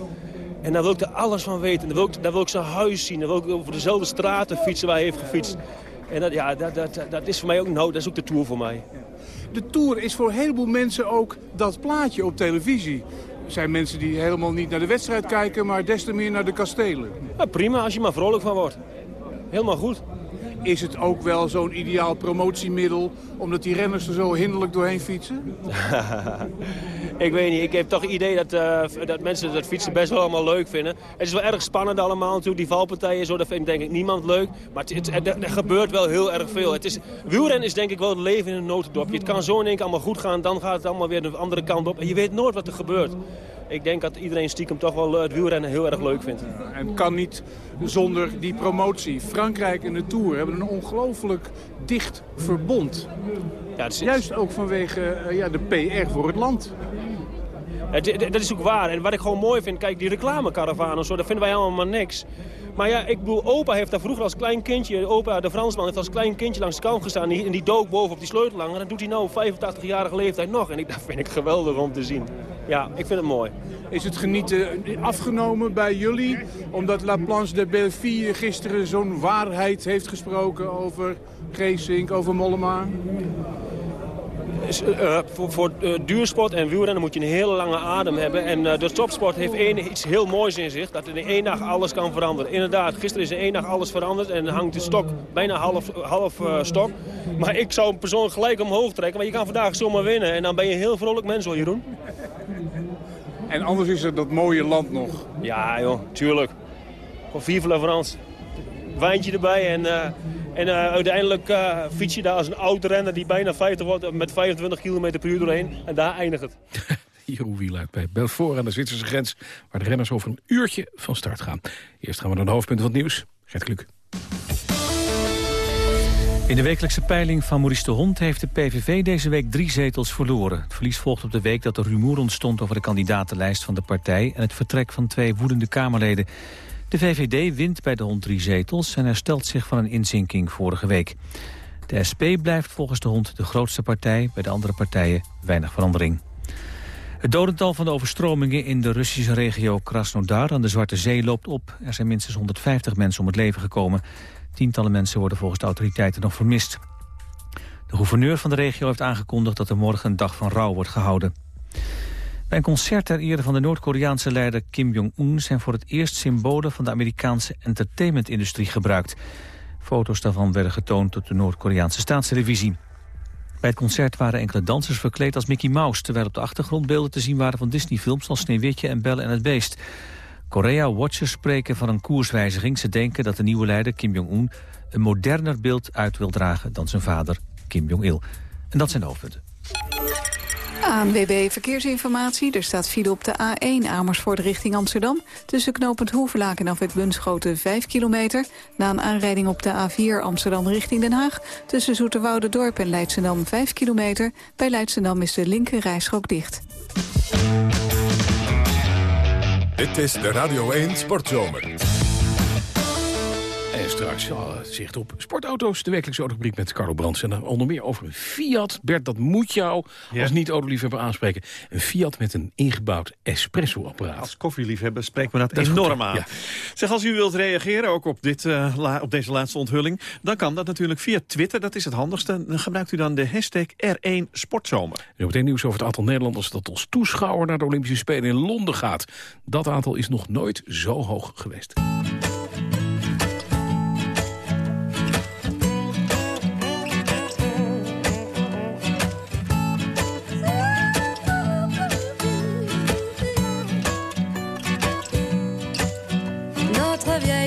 En daar wil ik er alles van weten. Daar wil ik, daar wil ik zijn huis zien. Daar wil ik over dezelfde straten fietsen waar hij heeft gefietst. En dat, ja, dat, dat, dat is voor mij ook, nou, dat is ook de Tour voor mij. De Tour is voor een heleboel mensen ook dat plaatje op televisie. Er zijn mensen die helemaal niet naar de wedstrijd kijken, maar des te meer naar de kastelen. Ja, prima, als je maar vrolijk van wordt. Helemaal goed. Is het ook wel zo'n ideaal promotiemiddel... omdat die renners er zo hinderlijk doorheen fietsen? ik weet niet. Ik heb toch het idee dat, uh, dat mensen dat fietsen best wel allemaal leuk vinden. Het is wel erg spannend allemaal natuurlijk. Die valpartijen, zo, dat vindt denk ik niemand leuk. Maar het, het, er gebeurt wel heel erg veel. Het is, wielrennen is denk ik wel het leven in een notendopje. Het kan zo in één keer allemaal goed gaan. Dan gaat het allemaal weer de andere kant op. En je weet nooit wat er gebeurt ik denk dat iedereen stiekem toch wel het wielrennen heel erg leuk vindt. En kan niet zonder die promotie. Frankrijk en de Tour hebben een ongelooflijk dicht verbond. Ja, is... Juist ook vanwege uh, ja, de PR voor het land. Ja, dat is ook waar. En wat ik gewoon mooi vind, kijk, die reclamekaravaan en zo, dat vinden wij allemaal maar niks. Maar ja, ik bedoel, opa heeft daar vroeger als klein kindje... opa, de Fransman, heeft als klein kindje langs de kant gestaan... en die dook boven op die sleutelhanger. En dat doet hij nou op 85-jarige leeftijd nog. En ik, dat vind ik geweldig om te zien. Ja, ik vind het mooi. Is het genieten afgenomen bij jullie? Omdat La Planche de Belleville gisteren zo'n waarheid heeft gesproken... over Geesink, over Mollema? Uh, voor, voor uh, duursport en wielrennen moet je een hele lange adem hebben. En de topsport heeft één, iets heel moois in zich. Dat in één dag alles kan veranderen. Inderdaad, gisteren is in één dag alles veranderd. En hangt de stok bijna half, half stok. Maar ik zou een persoon gelijk omhoog trekken. Maar je kan vandaag zomaar winnen. En dan ben je een heel vrolijk mens hoor, Jeroen. En anders is er dat mooie land nog. Ja joh, tuurlijk. Van Vive la France. Wijntje erbij en... En uh, uiteindelijk uh, fiets je daar als een oud renner die bijna 50 wordt met 25 km per uur doorheen. En daar eindigt het. Jeroen Wieluid bij Belfort aan de Zwitserse grens... waar de renners over een uurtje van start gaan. Eerst gaan we naar de hoofdpunten van het nieuws. Gert Kluk. In de wekelijkse peiling van Maurice de Hond heeft de PVV deze week drie zetels verloren. Het verlies volgt op de week dat er rumoer ontstond over de kandidatenlijst van de partij... en het vertrek van twee woedende Kamerleden. De VVD wint bij de Hond drie zetels en herstelt zich van een inzinking vorige week. De SP blijft volgens de Hond de grootste partij, bij de andere partijen weinig verandering. Het dodental van de overstromingen in de Russische regio Krasnodar aan de Zwarte Zee loopt op. Er zijn minstens 150 mensen om het leven gekomen. Tientallen mensen worden volgens de autoriteiten nog vermist. De gouverneur van de regio heeft aangekondigd dat er morgen een dag van rouw wordt gehouden. Bij een concert ter ere van de Noord-Koreaanse leider Kim Jong-un... zijn voor het eerst symbolen van de Amerikaanse entertainmentindustrie gebruikt. Foto's daarvan werden getoond op de Noord-Koreaanse staatstelevisie. Bij het concert waren enkele dansers verkleed als Mickey Mouse... terwijl op de achtergrond beelden te zien waren van Disney-films... als Sneeuwwitje en Belle en het Beest. Korea-watchers spreken van een koerswijziging. Ze denken dat de nieuwe leider Kim Jong-un... een moderner beeld uit wil dragen dan zijn vader Kim Jong-il. En dat zijn de hoofdpunten. ANWB Verkeersinformatie. Er staat file op de A1 Amersfoort richting Amsterdam. Tussen knooppunt Hoevelaak en afwet Bunschoten 5 kilometer. Na een aanrijding op de A4 Amsterdam richting Den Haag. Tussen Zoeterwoude Dorp en Leidschendam 5 kilometer. Bij Leidschendam is de linker rijstrook dicht. Dit is de Radio 1 Sportzomer. En straks ja, zicht op sportauto's, de wekelijkse autorubriek met Carlo Brands. En dan onder meer over een Fiat. Bert, dat moet jou als niet-autoliefhebber aanspreken. Een Fiat met een ingebouwd espresso-apparaat. Als koffieliefhebber spreekt me dat, Dat enorm aan. ja. Zeg, als u wilt reageren, ook op, dit, eh, la- op deze laatste onthulling... dan kan dat natuurlijk via Twitter, dat is het handigste. Dan gebruikt u dan de hashtag R1 Sportzomer. Nu meteen nieuws over het aantal Nederlanders dat als toeschouwer naar de Olympische Spelen in Londen gaat. Dat aantal is nog nooit zo hoog geweest.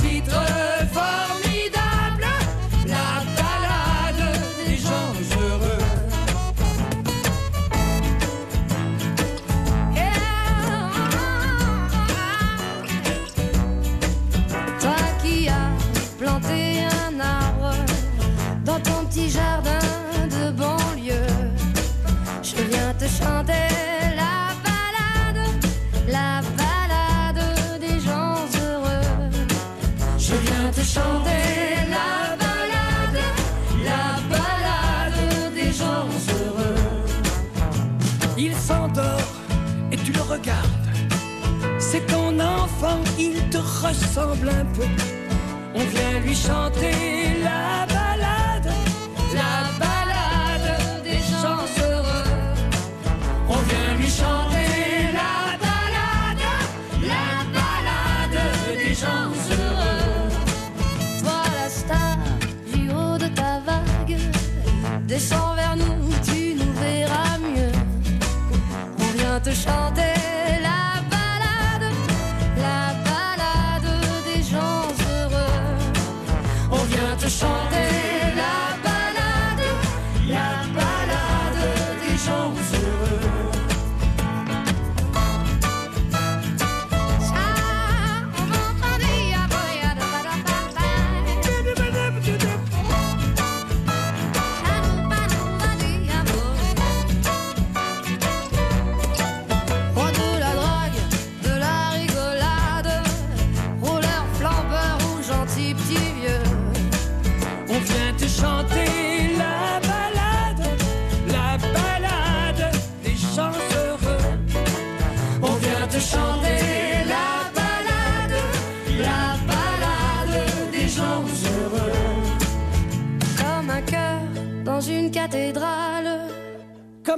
titre formidable, enfant, il te ressemble un peu. On vient lui chanter la balade,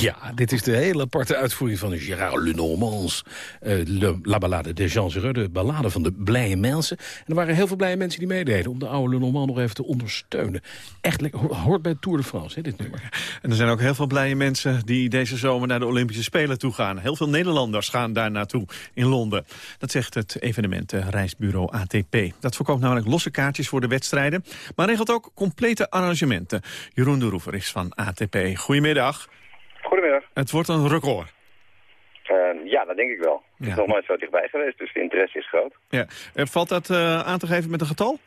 Ja, dit is de hele aparte uitvoering van Gérard Lenormand. Uh, La Ballade des Gens Heureux, de ballade van de blije mensen. En er waren heel veel blije mensen die meededen... om de oude Lenormand nog even te ondersteunen. Echt hoort bij Tour de France, hè, dit nummer. En er zijn ook heel veel blije mensen die deze zomer naar de Olympische Spelen toe gaan. Heel veel Nederlanders gaan daar naartoe in Londen. Dat zegt het evenementenreisbureau ATP. Dat verkoopt namelijk losse kaartjes voor de wedstrijden... maar regelt ook complete arrangementen. Jeroen de Roever is van ATP. Goedemiddag. Het wordt een record. Uh, ja, dat denk ik wel. Het is nog nooit zo dichtbij geweest, dus de interesse is groot. Ja. Uh, valt dat uh, aan te geven met een getal?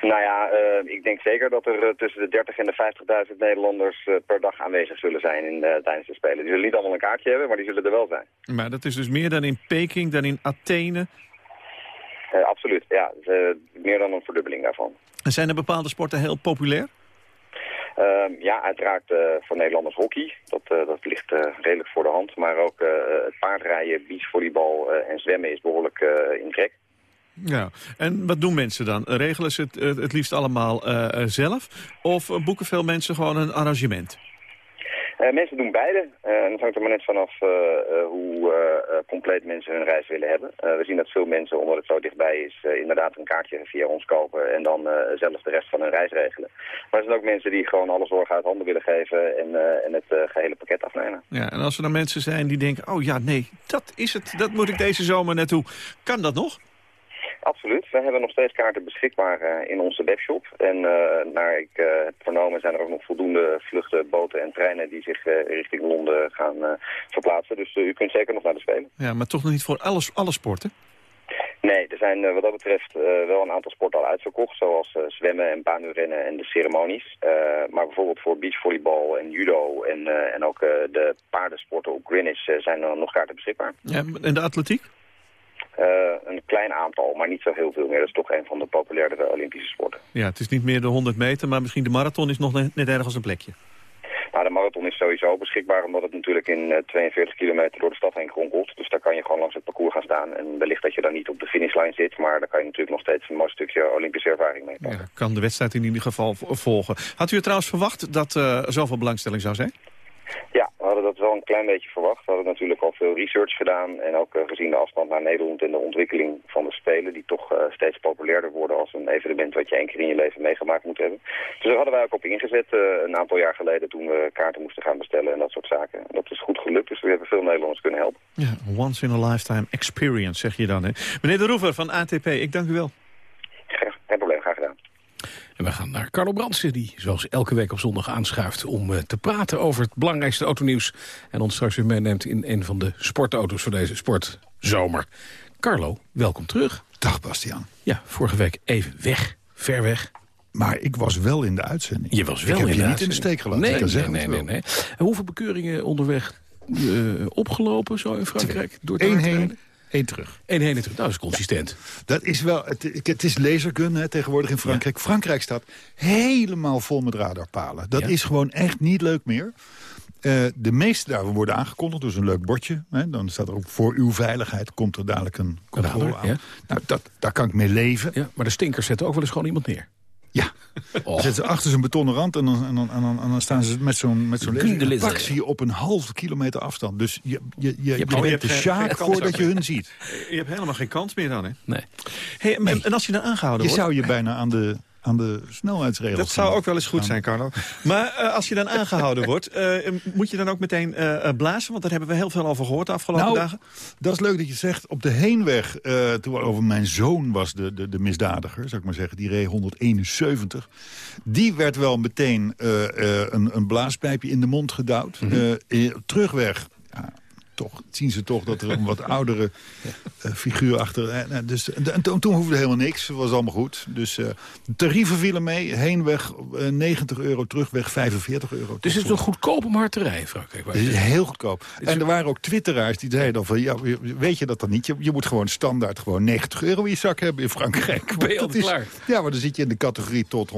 Nou ja, uh, ik denk zeker dat er tussen de 30 en de 50.000 Nederlanders per dag aanwezig zullen zijn in, tijdens de Spelen. Die zullen niet allemaal een kaartje hebben, maar die zullen er wel zijn. Maar dat is dus meer dan in Peking, dan in Athene? absoluut, ja. meer dan een verdubbeling daarvan. En zijn er bepaalde sporten heel populair? Uh, ja, uiteraard uh, voor Nederlanders hockey. Dat, uh, dat ligt uh, redelijk voor de hand. Maar ook het paardrijden, beachvolleybal en zwemmen is behoorlijk in trek. Ja, en wat doen mensen dan? Regelen ze het, het liefst allemaal zelf? Of boeken veel mensen gewoon een arrangement? Uh, mensen doen beide. En het hangt er maar net vanaf uh, hoe compleet mensen hun reis willen hebben. we zien dat veel mensen, omdat het zo dichtbij is, inderdaad een kaartje via ons kopen en dan zelf de rest van hun reis regelen. Maar er zijn ook mensen die gewoon alle zorgen uit handen willen geven en, en het gehele pakket afnemen. Ja, en als er dan mensen zijn die denken, oh ja, nee, dat is het, dat moet ik deze zomer naartoe. Kan dat nog? Absoluut. We hebben nog steeds kaarten beschikbaar uh, in onze webshop. En uh, naar ik uh, heb vernomen zijn er ook nog voldoende vluchten, boten en treinen die zich richting Londen gaan verplaatsen. Dus u kunt zeker nog naar de Spelen. Ja, maar toch nog niet voor alles, alle sporten? Nee, er zijn wat dat betreft wel een aantal sporten al uitverkocht, zoals zwemmen en baanuurrennen en de ceremonies. maar bijvoorbeeld voor beachvolleybal en judo en, en ook de paardensporten op Greenwich zijn er nog kaarten beschikbaar. Ja, en de atletiek? Uh, een klein aantal, maar niet zo heel veel meer. Dat is toch een van de populairdere Olympische sporten. Ja, het is niet meer de 100 meter, maar misschien de marathon is nog net, ergens een plekje. Nou, de marathon is sowieso beschikbaar omdat het natuurlijk in uh, 42 kilometer door de stad heen kronkelt. Dus daar kan je gewoon langs het parcours gaan staan. En wellicht dat je dan niet op de finishlijn zit, maar daar kan je natuurlijk nog steeds een mooi stukje Olympische ervaring mee pakken. Ja, kan de wedstrijd in ieder geval volgen. Had u het trouwens verwacht dat uh, zoveel belangstelling zou zijn? Ja, we hadden dat wel een klein beetje verwacht. We hadden natuurlijk al veel research gedaan. En ook uh, gezien de afstand naar Nederland en de ontwikkeling van de Spelen... die toch uh, steeds populairder worden als een evenement wat je één keer in je leven meegemaakt moet hebben. Dus daar hadden wij ook op ingezet uh, een aantal jaar geleden toen we kaarten moesten gaan bestellen en dat soort zaken. En dat is goed gelukt, dus we hebben veel Nederlanders kunnen helpen. Ja, once in a lifetime experience zeg je dan, hè? Meneer De Roever van ATP, ik dank u wel. Geen probleem, graag gedaan. En we gaan naar Carlo Brandsen, die zoals elke week op zondag aanschuift... om uh, te praten over het belangrijkste autonieuws. En ons straks weer meeneemt in een van de sportauto's voor deze sportzomer. Carlo, welkom terug. Dag Bastiaan. Ja, vorige week even weg, ver weg. Maar ik was wel in de uitzending. Je was wel ik heb in je de niet in de steek gelaten. Nee, nee, nee, nee, nee. En hoeveel bekeuringen onderweg uh, opgelopen zo in Frankrijk? Door Eén heen, één terug. Eén heen en terug. Dat is consistent. Dat is wel, het, het is lasergun hè, tegenwoordig in Frankrijk. Frankrijk staat helemaal vol met radarpalen. Dat Ja. is gewoon echt niet leuk meer. Eh, de meeste daarvan worden aangekondigd, dus een leuk bordje. Hè. Dan staat er ook voor uw veiligheid komt er dadelijk een controle Radar, aan. ja. Nou, dat, daar kan ik mee leven. Ja, maar de stinkers zetten ook wel eens gewoon iemand neer. Ja. Dan zetten ze achter zo'n betonnen rand en dan, en dan, en dan, en dan staan ze met zo'n met zo'n je op een halve kilometer afstand. Dus je, je, je, je, oh, je de hebt geen- sjaak voordat je hun ziet. Je hebt helemaal geen kans meer dan, hè? Nee. Hey, en, en als je dan aangehouden Je wordt... zou je bijna aan de, aan de snelheidsregels Dat zou ook wel eens goed zijn, Carlo. Maar eh, als je dan aangehouden wordt, eh, moet je dan ook meteen eh, blazen? Want daar hebben we heel veel over gehoord de afgelopen Nou, dagen. dat is leuk dat je zegt. Op de heenweg, toen over mijn zoon was de, de, de misdadiger, zou ik maar zeggen. Die reed 171. Die werd wel meteen een, een blaaspijpje in de mond gedouwd. Mhm. Terugweg, ja, toch, zien ze toch dat er een wat oudere eh, figuur achter... eh, nou, dus, en toen, toen hoefde helemaal niks, het was allemaal goed. Dus de tarieven vielen mee, heenweg eh, 90 euro, terugweg 45 euro. Dus het is nog goedkoop om hard te rijden, Frankrijk. Het is heel goedkoop. En er waren ook twitteraars die zeiden dan van... Ja, weet je dat dan niet? Je, je moet gewoon standaard gewoon 90 euro in je zak hebben in Frankrijk. Ben je al klaar? Ja, maar dan zit je in de categorie tot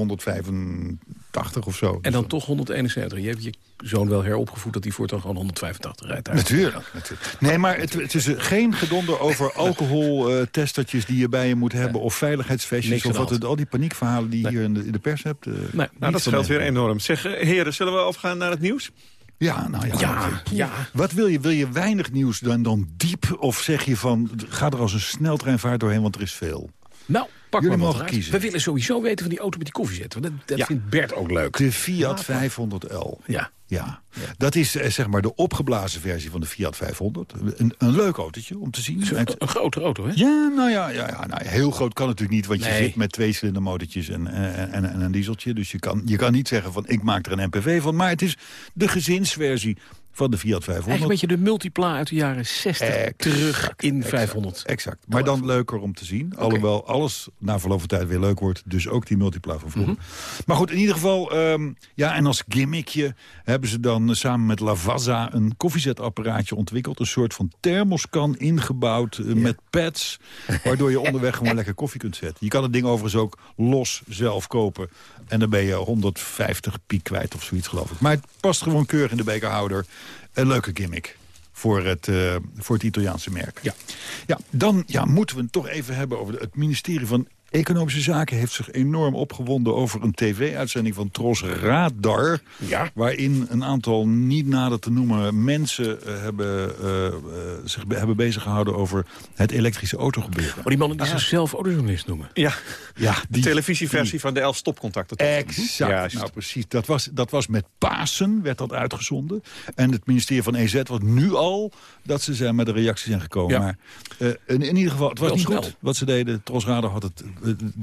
185 of zo. En dan toch 171. Je hebt je zoon wel heropgevoed dat hij voortaan gewoon 185 rijdt. daar. Natuurlijk, natuurlijk. Nee, maar het, het is geen gedonder over alcoholtestertjes die je bij je moet hebben... of veiligheidsvestjes of wat al die paniekverhalen die je hier in de, in de pers hebt. eh, Nee, Nou, dat scheelt weer enorm. Zeg, eh, heren, zullen we overgaan naar het nieuws? Ja, nou ja. Ja, ja. Wat wil je? Wil je weinig nieuws dan, dan diep? Of zeg je van, ga er als een sneltreinvaart doorheen, want er is veel? Nou, pak Jullie mogen kiezen. We willen sowieso weten van die auto met die koffiezet. Want dat, dat Ja. vindt Bert ook leuk. De Fiat 500L. Ja. Ja, dat is eh, zeg maar de opgeblazen versie van de Fiat 500. Een, een leuk autootje om te zien. Een, een grote auto, hè? Ja, nou ja, ja, ja nou, heel groot kan natuurlijk niet. Want je zit met twee cilindermotortjes en, en, en, en een dieseltje. Dus je kan, je kan niet zeggen van ik maak er een MPV van. Maar het is de gezinsversie van de Fiat 500. Eigenlijk een beetje de multipla uit de jaren 60 terug in 500. Exact. Maar dan leuker om te zien. Alhoewel alles na verloop van tijd weer leuk wordt. Dus ook die multipla van vroeger. Mhm. Maar goed, in ieder geval... ehm, ja, en als gimmickje hebben ze dan eh, samen met Lavazza... een koffiezetapparaatje ontwikkeld. Een soort van thermoskan ingebouwd eh, met pads. Waardoor je onderweg gewoon lekker koffie kunt zetten. Je kan het ding overigens ook los zelf kopen. En dan ben je 150 piek kwijt of zoiets geloof ik. Maar het past gewoon keurig in de bekerhouder. Een leuke gimmick voor het, eh, voor het Italiaanse merk. Ja. Ja, dan ja, moeten we het toch even hebben over het ministerie van Economische Zaken... heeft zich enorm opgewonden over een tv-uitzending van Tros Radar... Ja. waarin een aantal niet nader te noemen mensen eh, hebben, eh, eh, zich be- hebben bezig gehouden... over het elektrische autogebeuren. Maar die mannen die zichzelf autojournalist noemen. Ja, Ja, de televisieversie van de elf stopcontacten. Exact. Juist. Nou, precies. Dat was, dat was met Pasen, werd dat uitgezonden. En het ministerie van EZ was nu al dat ze zijn met de reacties zijn gekomen. Ja. Maar eh, in, in ieder geval, het was Wel niet snel. goed wat ze deden. Trosradar had het,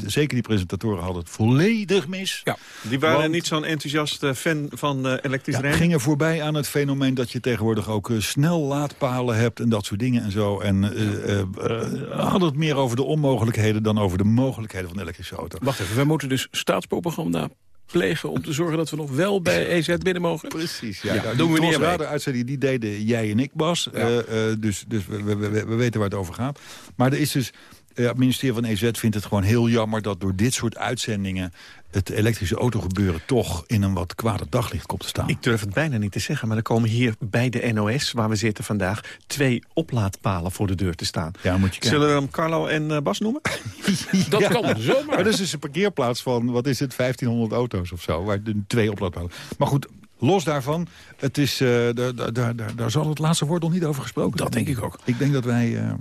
zeker die presentatoren hadden het volledig mis. Ja. Die waren Want- niet zo'n enthousiast eh, fan van eh, elektrisch Ja, rijden. gingen voorbij aan het fenomeen dat je tegenwoordig ook eh, snel laadpalen hebt en dat soort dingen en zo. En eh, eh, eh, hadden het meer over de onmogelijkheden dan over de mogelijkheden van de elektrische auto. Wacht even, wij moeten dus staatspropaganda plegen... om te zorgen dat we nog wel bij EZ binnen mogen? Precies, Ja, ja. doen doen we we niet uitzending, die deden jij en ik, Bas. Eh, eh, dus dus we, we, we- we weten waar het over gaat. Maar er is dus... eh, het ministerie van EZ vindt het gewoon heel jammer... dat door dit soort uitzendingen het elektrische autogebeuren... toch in een wat kwader daglicht komt te staan. Ik durf het bijna niet te zeggen, maar er komen hier bij de NOS, waar we zitten vandaag, twee oplaadpalen voor de deur te staan. Ja, moet je. Zullen we hem Carlo en eh, Bas noemen? Dat Ja. kan zomaar. Maar dat is dus een parkeerplaats van, wat is het, 1500 auto's of zo. Waar de twee oplaadpalen. Maar goed, los daarvan, het is, eh, daar, daar, daar, daar- zal het laatste woord nog niet over gesproken Dat denk ik ook. Ik denk dat wij... eh,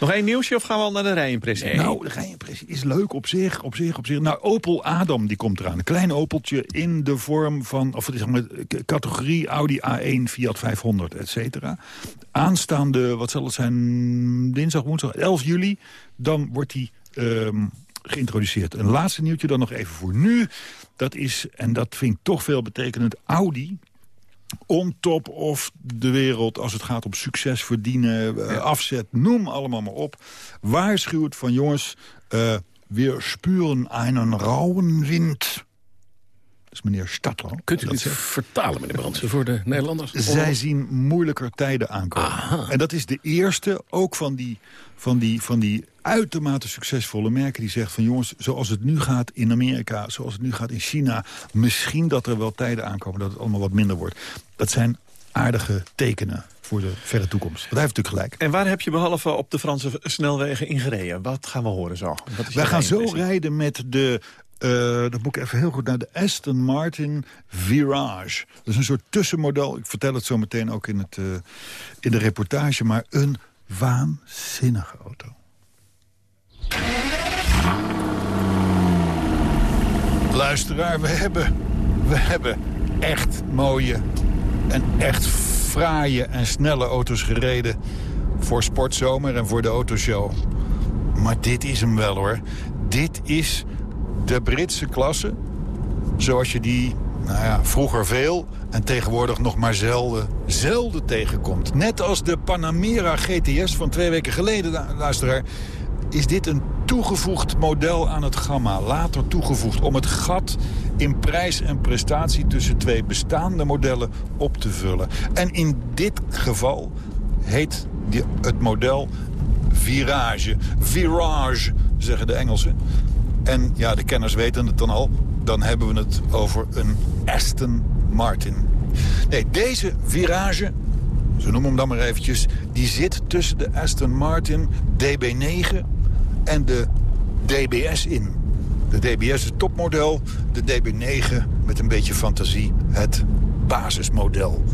Nog één nieuwsje of gaan we al naar de rijimpressie? Nou, de rijimpressie is leuk op zich, op zich, op zich. Nou, Opel Adam, die komt eraan. Een klein Opeltje in de vorm van, of zeg maar, categorie Audi A1, Fiat 500, et cetera. Aanstaande, wat zal het zijn, dinsdag, woensdag, 11 juli, dan wordt die ehm, geïntroduceerd. Een laatste nieuwtje dan nog even voor nu. Dat is, en dat vind ik toch veel betekenend, Audi on top of de wereld als het gaat om succes verdienen, eh, afzet, noem allemaal maar op. Waarschuwt van jongens, eh we spuren einen rauwen wind. Dat is meneer Stadler. Kunt u Dat dit zegt. vertalen, meneer Brandsen, voor de Nederlanders? Zij zien moeilijker tijden aankomen. En dat is de eerste, ook van die, van, die, van die uitermate succesvolle merken... die zegt van jongens, zoals het nu gaat in Amerika... zoals het nu gaat in China... misschien dat er wel tijden aankomen dat het allemaal wat minder wordt. Dat zijn aardige tekenen voor de verre toekomst. Want hij heeft natuurlijk gelijk. En waar heb je behalve op de Franse snelwegen ingereden? Wat gaan we horen zo? Wij gaan zo rijden met de... eh dan moet ik even heel goed naar de Aston Martin Virage. Dat is een soort tussenmodel. Ik vertel het zo meteen ook in, het, eh, in de reportage. Maar een waanzinnige auto. Luisteraar, we hebben, we hebben echt mooie en echt fraaie en snelle auto's gereden... voor Sportzomer en voor de autoshow. Maar dit is hem wel, hoor. Dit is de Britse klasse zoals je die nou ja, vroeger veel en tegenwoordig nog maar zelden, zelden tegenkomt. Net als de Panamera GTS van twee weken geleden, lu- luisteraar... is dit een toegevoegd model aan het gamma. Later toegevoegd om het gat in prijs en prestatie... tussen twee bestaande modellen op te vullen. En in dit geval heet die, het model Virage. Virage, zeggen de Engelsen. En ja, de kenners weten het dan al. Dan hebben we het over een Aston Martin. Nee, deze Virage, zo noemen hem dan maar eventjes... die zit tussen de Aston Martin DB9 en de DBS in. De DBS is het topmodel, de DB9 met een beetje fantasie het basismodel.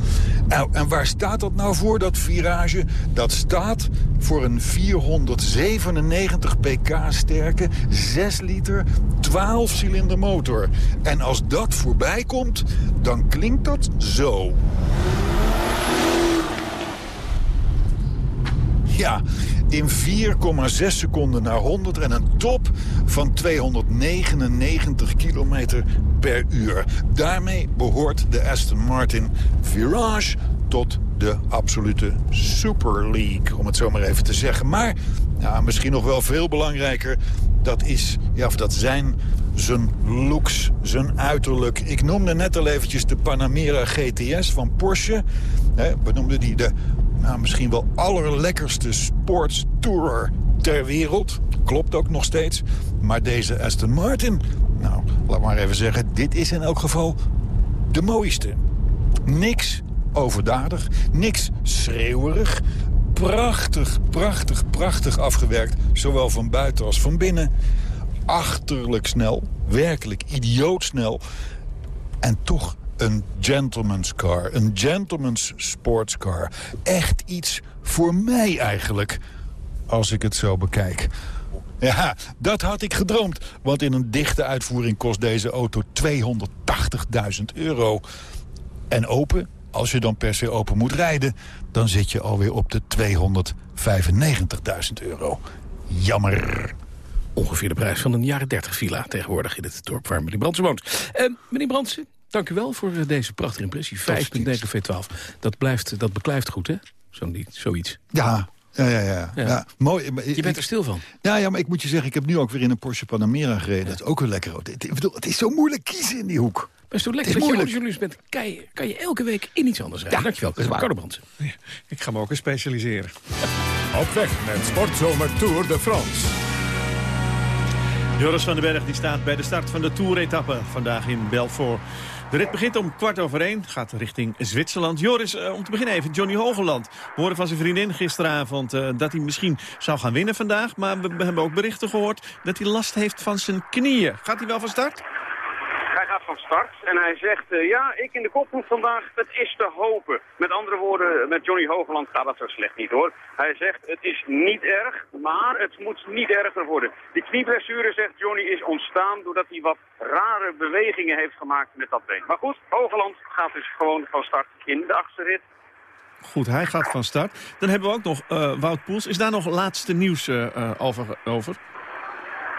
Nou, en waar staat dat nou voor, dat Virage? Dat staat voor een 497 pk sterke, 6 liter, 12 cilinder motor. En als dat voorbij komt, dan klinkt dat zo. Ja, in 4,6 seconden naar 100 en een top van 299 kilometer per uur. Daarmee behoort de Aston Martin Virage tot de absolute Super League, om het zo maar even te zeggen. Maar ja, misschien nog wel veel belangrijker, dat, is, ja, of dat zijn zijn looks, zijn uiterlijk. Ik noemde net al eventjes de Panamera GTS van Porsche. We noemden die de nou, misschien wel allerlekkerste sportstourer ter wereld. Klopt ook nog steeds. Maar deze Aston Martin, nou, laat maar even zeggen... dit is in elk geval de mooiste. Niks overdadig, niks schreeuwerig. Prachtig, prachtig, prachtig afgewerkt. Zowel van buiten als van binnen. Achterlijk snel, werkelijk idioot snel. En toch een gentleman's car, een gentleman's sportscar. Echt iets voor mij eigenlijk, als ik het zo bekijk. Ja, dat had ik gedroomd. Want in een dichte uitvoering kost deze auto 280.000 euro. En open, als je dan per se open moet rijden... dan zit je alweer op de 295.000 euro. Jammer. Ongeveer de prijs van een jaren 30 villa tegenwoordig in het dorp waar meneer Brandsen woont. Eh, meneer Brandsen, dank u wel voor eh, deze prachtige impressie. 5.9 V12. Dat, blijft, dat beklijft goed, hè? Zo'n zoiets. Ja, ja, ja, ja. Ja. ja. mooi. Maar Je bent er stil van. Ja, ja, maar ik moet je zeggen, ik heb nu ook weer in een Porsche Panamera gereden. Dat is ook een lekker auto. Ik bedoel, het is zo moeilijk kiezen in die hoek. Maar is toch Het lekker is dat je moeilijk. autojournalist bent? Kan je, kan je elke week in iets anders rijden? Ja, Dankjewel, dat is waar. Ik ga me ook eens specialiseren. Op weg met Sportzomer Tour de France. Joris van den Berg die staat bij de start van de Tour-etappe vandaag in Belfort. De rit begint om kwart over één, gaat richting Zwitserland. Joris, eh, om te beginnen even, Johnny Hogeland. We hoorden van zijn vriendin gisteravond eh, dat hij misschien zou gaan winnen vandaag. Maar we, we hebben ook berichten gehoord dat hij last heeft van zijn knieën. Gaat hij wel van start? Van start en hij zegt, eh, ja, ik in de kopgroep vandaag, het is te hopen. Met andere woorden, met Johnny Hogeland gaat dat zo slecht niet hoor. Hij zegt, het is niet erg, maar het moet niet erger worden. Die knieblessure, zegt Johnny, is ontstaan doordat hij wat rare bewegingen heeft gemaakt met dat been. Maar goed, Hogeland gaat dus gewoon van start in de achtste. Goed, hij gaat van start. Dan hebben we ook nog eh, Wout Poels. Is daar nog laatste nieuws eh, over? over?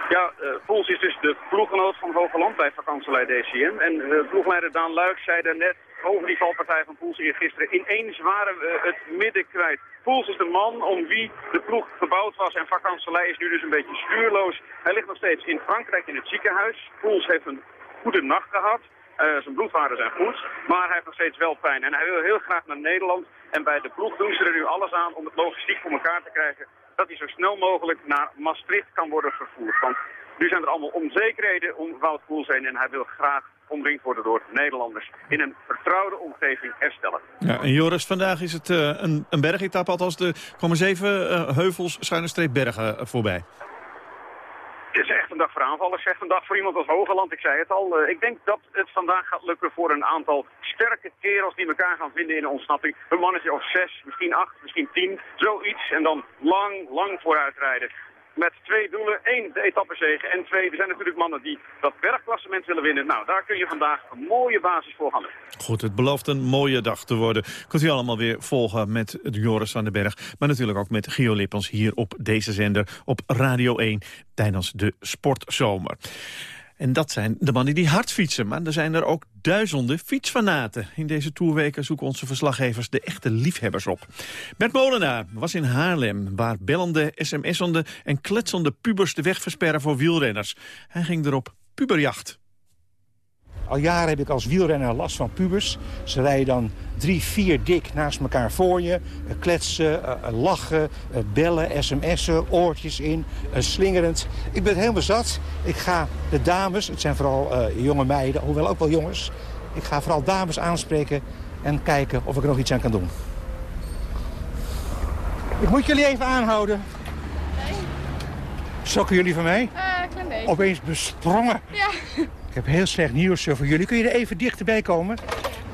Ja, eh Poels is dus de ploeggenoot van Hogeland bij vakantielei DCM. En eh ploegleider Daan Luik zei er net over die valpartij van Poels eergisteren. Ineens waren we het midden kwijt. Poels is de man om wie de ploeg gebouwd was. En vakantielei is nu dus een beetje stuurloos. Hij ligt nog steeds in Frankrijk in het ziekenhuis. Poels heeft een goede nacht gehad. Eh, zijn bloedwaarden zijn goed, maar hij heeft nog steeds wel pijn. En hij wil heel graag naar Nederland. En bij de ploeg doen ze er nu alles aan om het logistiek voor elkaar te krijgen... dat hij zo snel mogelijk naar Maastricht kan worden vervoerd. Want nu zijn er allemaal onzekerheden om Wout Poels heen... en hij wil graag omringd worden door Nederlanders... in een vertrouwde omgeving herstellen. Ja, en Joris, vandaag is het eh, een, een. Althans, er komen zeven eh, heuvels, schuine streep bergen eh, voorbij. Het is echt een dag voor aanvallers, een dag voor iemand als Hogeland. Ik zei het al, eh, ik denk dat het vandaag gaat lukken voor een aantal sterke kerels die elkaar gaan vinden in een ontsnapping. Een mannetje of zes, misschien acht, misschien tien, zoiets. En dan lang, lang vooruit rijden. Met twee doelen. Eén, de etappezegen. En twee, er zijn natuurlijk mannen die dat bergklassement willen winnen. Nou, daar kun je vandaag een mooie basis voor leggen. Goed, het belooft een mooie dag te worden. Kunt u allemaal weer volgen met Joris van den Berg. Maar natuurlijk ook met Gio Lippens hier op deze zender op Radio 1 tijdens de Sportzomer. En dat zijn de mannen die hard fietsen. Maar er zijn er ook duizenden fietsfanaten. In deze toerweken zoeken onze verslaggevers de echte liefhebbers op. Bert Molenaar was in Haarlem, waar bellende, sms'ende en kletsende pubers de weg versperren voor wielrenners. Hij ging erop puberjacht. Al jaren heb ik als wielrenner last van pubers. Ze rijden dan drie, vier dik naast elkaar voor je. eh, Kletsen, eh, eh, lachen, bellen, sms'en, oortjes in, slingerend. Ik ben het helemaal zat. Ik ga de dames, het zijn vooral jonge meiden, hoewel ook wel jongens. Ik ga vooral dames aanspreken en kijken of ik er nog iets aan kan doen. Ik moet jullie even aanhouden. Sokken jullie van mij? klein beetje. Opeens besprongen. Ja. Ik heb heel slecht nieuws voor jullie. Kun je er even dichterbij komen?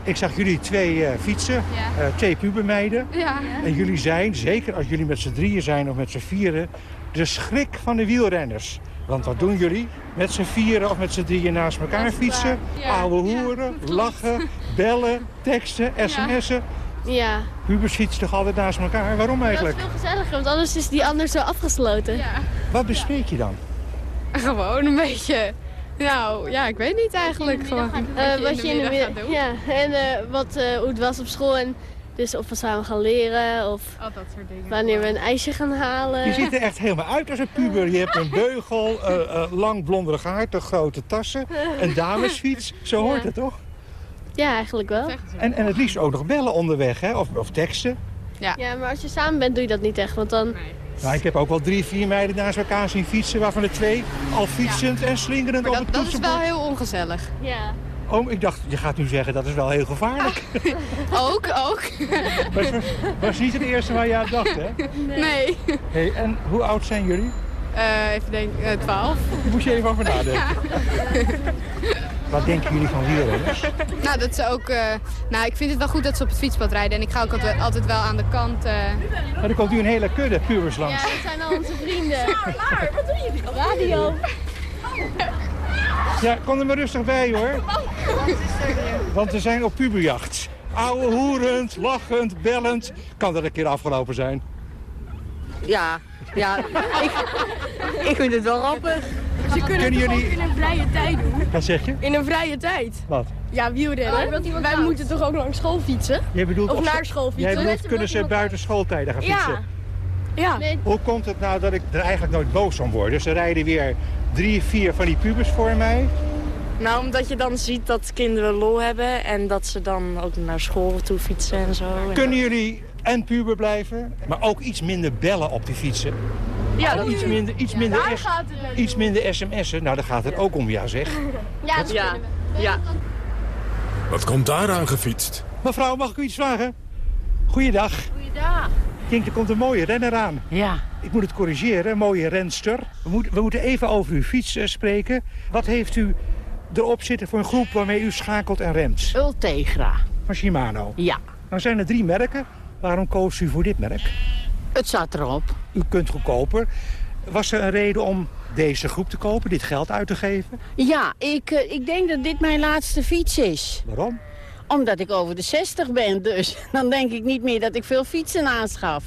Ik zag jullie twee eh, fietsen, Ja. eh, twee pubermeiden. Ja. En jullie zijn, zeker als jullie met z'n drieën zijn of met z'n vieren... de schrik van de wielrenners. Want wat doen jullie? Met z'n vieren of met z'n drieën naast elkaar fietsen? Ja. Ouwe hoeren, lachen, bellen, teksten, sms'en. Ja. Pubers fietsen toch altijd naast elkaar? Waarom eigenlijk? Dat is veel gezelliger, want anders is die ander zo afgesloten. Ja. Wat bespreek je dan? Gewoon een beetje... Nou, ja, ik weet niet eigenlijk. Gewoon, Eh, wat je in de middag middag Ja, en eh, wat, eh, hoe het was op school. En dus of we samen gaan leren of dat soort dingen. wanneer we een ijsje gaan halen. Je ziet er echt helemaal uit als een puber. Je hebt een beugel, eh, eh, lang blonderig haar, te grote tassen, een damesfiets. Zo hoort Ja. het toch? Ja, eigenlijk wel. En, en het liefst ook nog bellen onderweg, hè? Of, of teksten. Ja. ja, maar als je samen bent doe je dat niet echt, want dan... Nou, ik heb ook wel drie, vier meiden naast elkaar zien fietsen... waarvan de twee al fietsend en slingerend op het toetsenbord. heel ongezellig. Ja. Oh, ik dacht, je gaat nu zeggen dat is wel heel gevaarlijk. Ook, ook. was, was niet het eerste waar je aan dacht, hè? Nee. Hey, en hoe oud zijn jullie? Eh, even denken, 12. Daar moest je even over nadenken. Wat denken jullie van wielrenners? Nou, dat ze ook... eh, nou, ik vind het wel goed dat ze op het fietspad rijden. En ik ga ook altijd, altijd wel aan de kant... eh. Maar er komt nu een hele kudde pubers Ja, langs. dat zijn al onze vrienden. Laar, wat doen jullie? Radio. Ja, kom er maar rustig bij hoor. Want we zijn op puberjacht. Ouwe hoerend, lachend, bellend. Kan dat een keer afgelopen zijn? Ja, ja. ik, ik vind het wel grappig. Ze kunnen toch jullie- ook in een vrije tijd doen? Wat zeg je? In een vrije tijd. Wat? Ja, wielrennen. Wij moeten toch ook langs school fietsen? Jij bedoelt of naar school fietsen? Jij bedoelt, kunnen ze buiten schooltijden gaan Ja. fietsen? Ja. Hoe komt het nou dat ik er eigenlijk nooit boos om word? Dus er rijden weer drie, vier van die pubers voor mij. Nou, omdat je dan ziet dat kinderen lol hebben en dat ze dan ook naar school toe fietsen en zo. En Kunnen jullie en puber blijven, maar ook iets minder bellen op die fietsen? Ja, dat- iets minder, iets minder, daar S- gaat het wel. iets minder sms'en. Nou, daar gaat het ook om, ja zeg. Ja, dat Ja. kunnen we. Ja. Wat komt daar aan gefietst? Mevrouw, mag ik u iets vragen? Goeiedag. Goeiedag. Ik denk, er komt een mooie renner aan. Ja. Ik moet het corrigeren, een mooie renster. We, moeten we moeten even over uw fiets eh, spreken. Wat heeft u erop zitten voor een groep waarmee u schakelt en remt? Ultegra. Van Shimano. Ja. Nou zijn er drie merken. Waarom koos u voor dit merk? Het staat erop. U kunt goedkoper. Was er een reden om deze groep te kopen, dit geld uit te geven? Ja, ik, eh, ik denk dat dit mijn laatste fiets is. Waarom? Omdat ik over de 60 ben, dus dan denk ik niet meer dat ik veel fietsen aanschaf.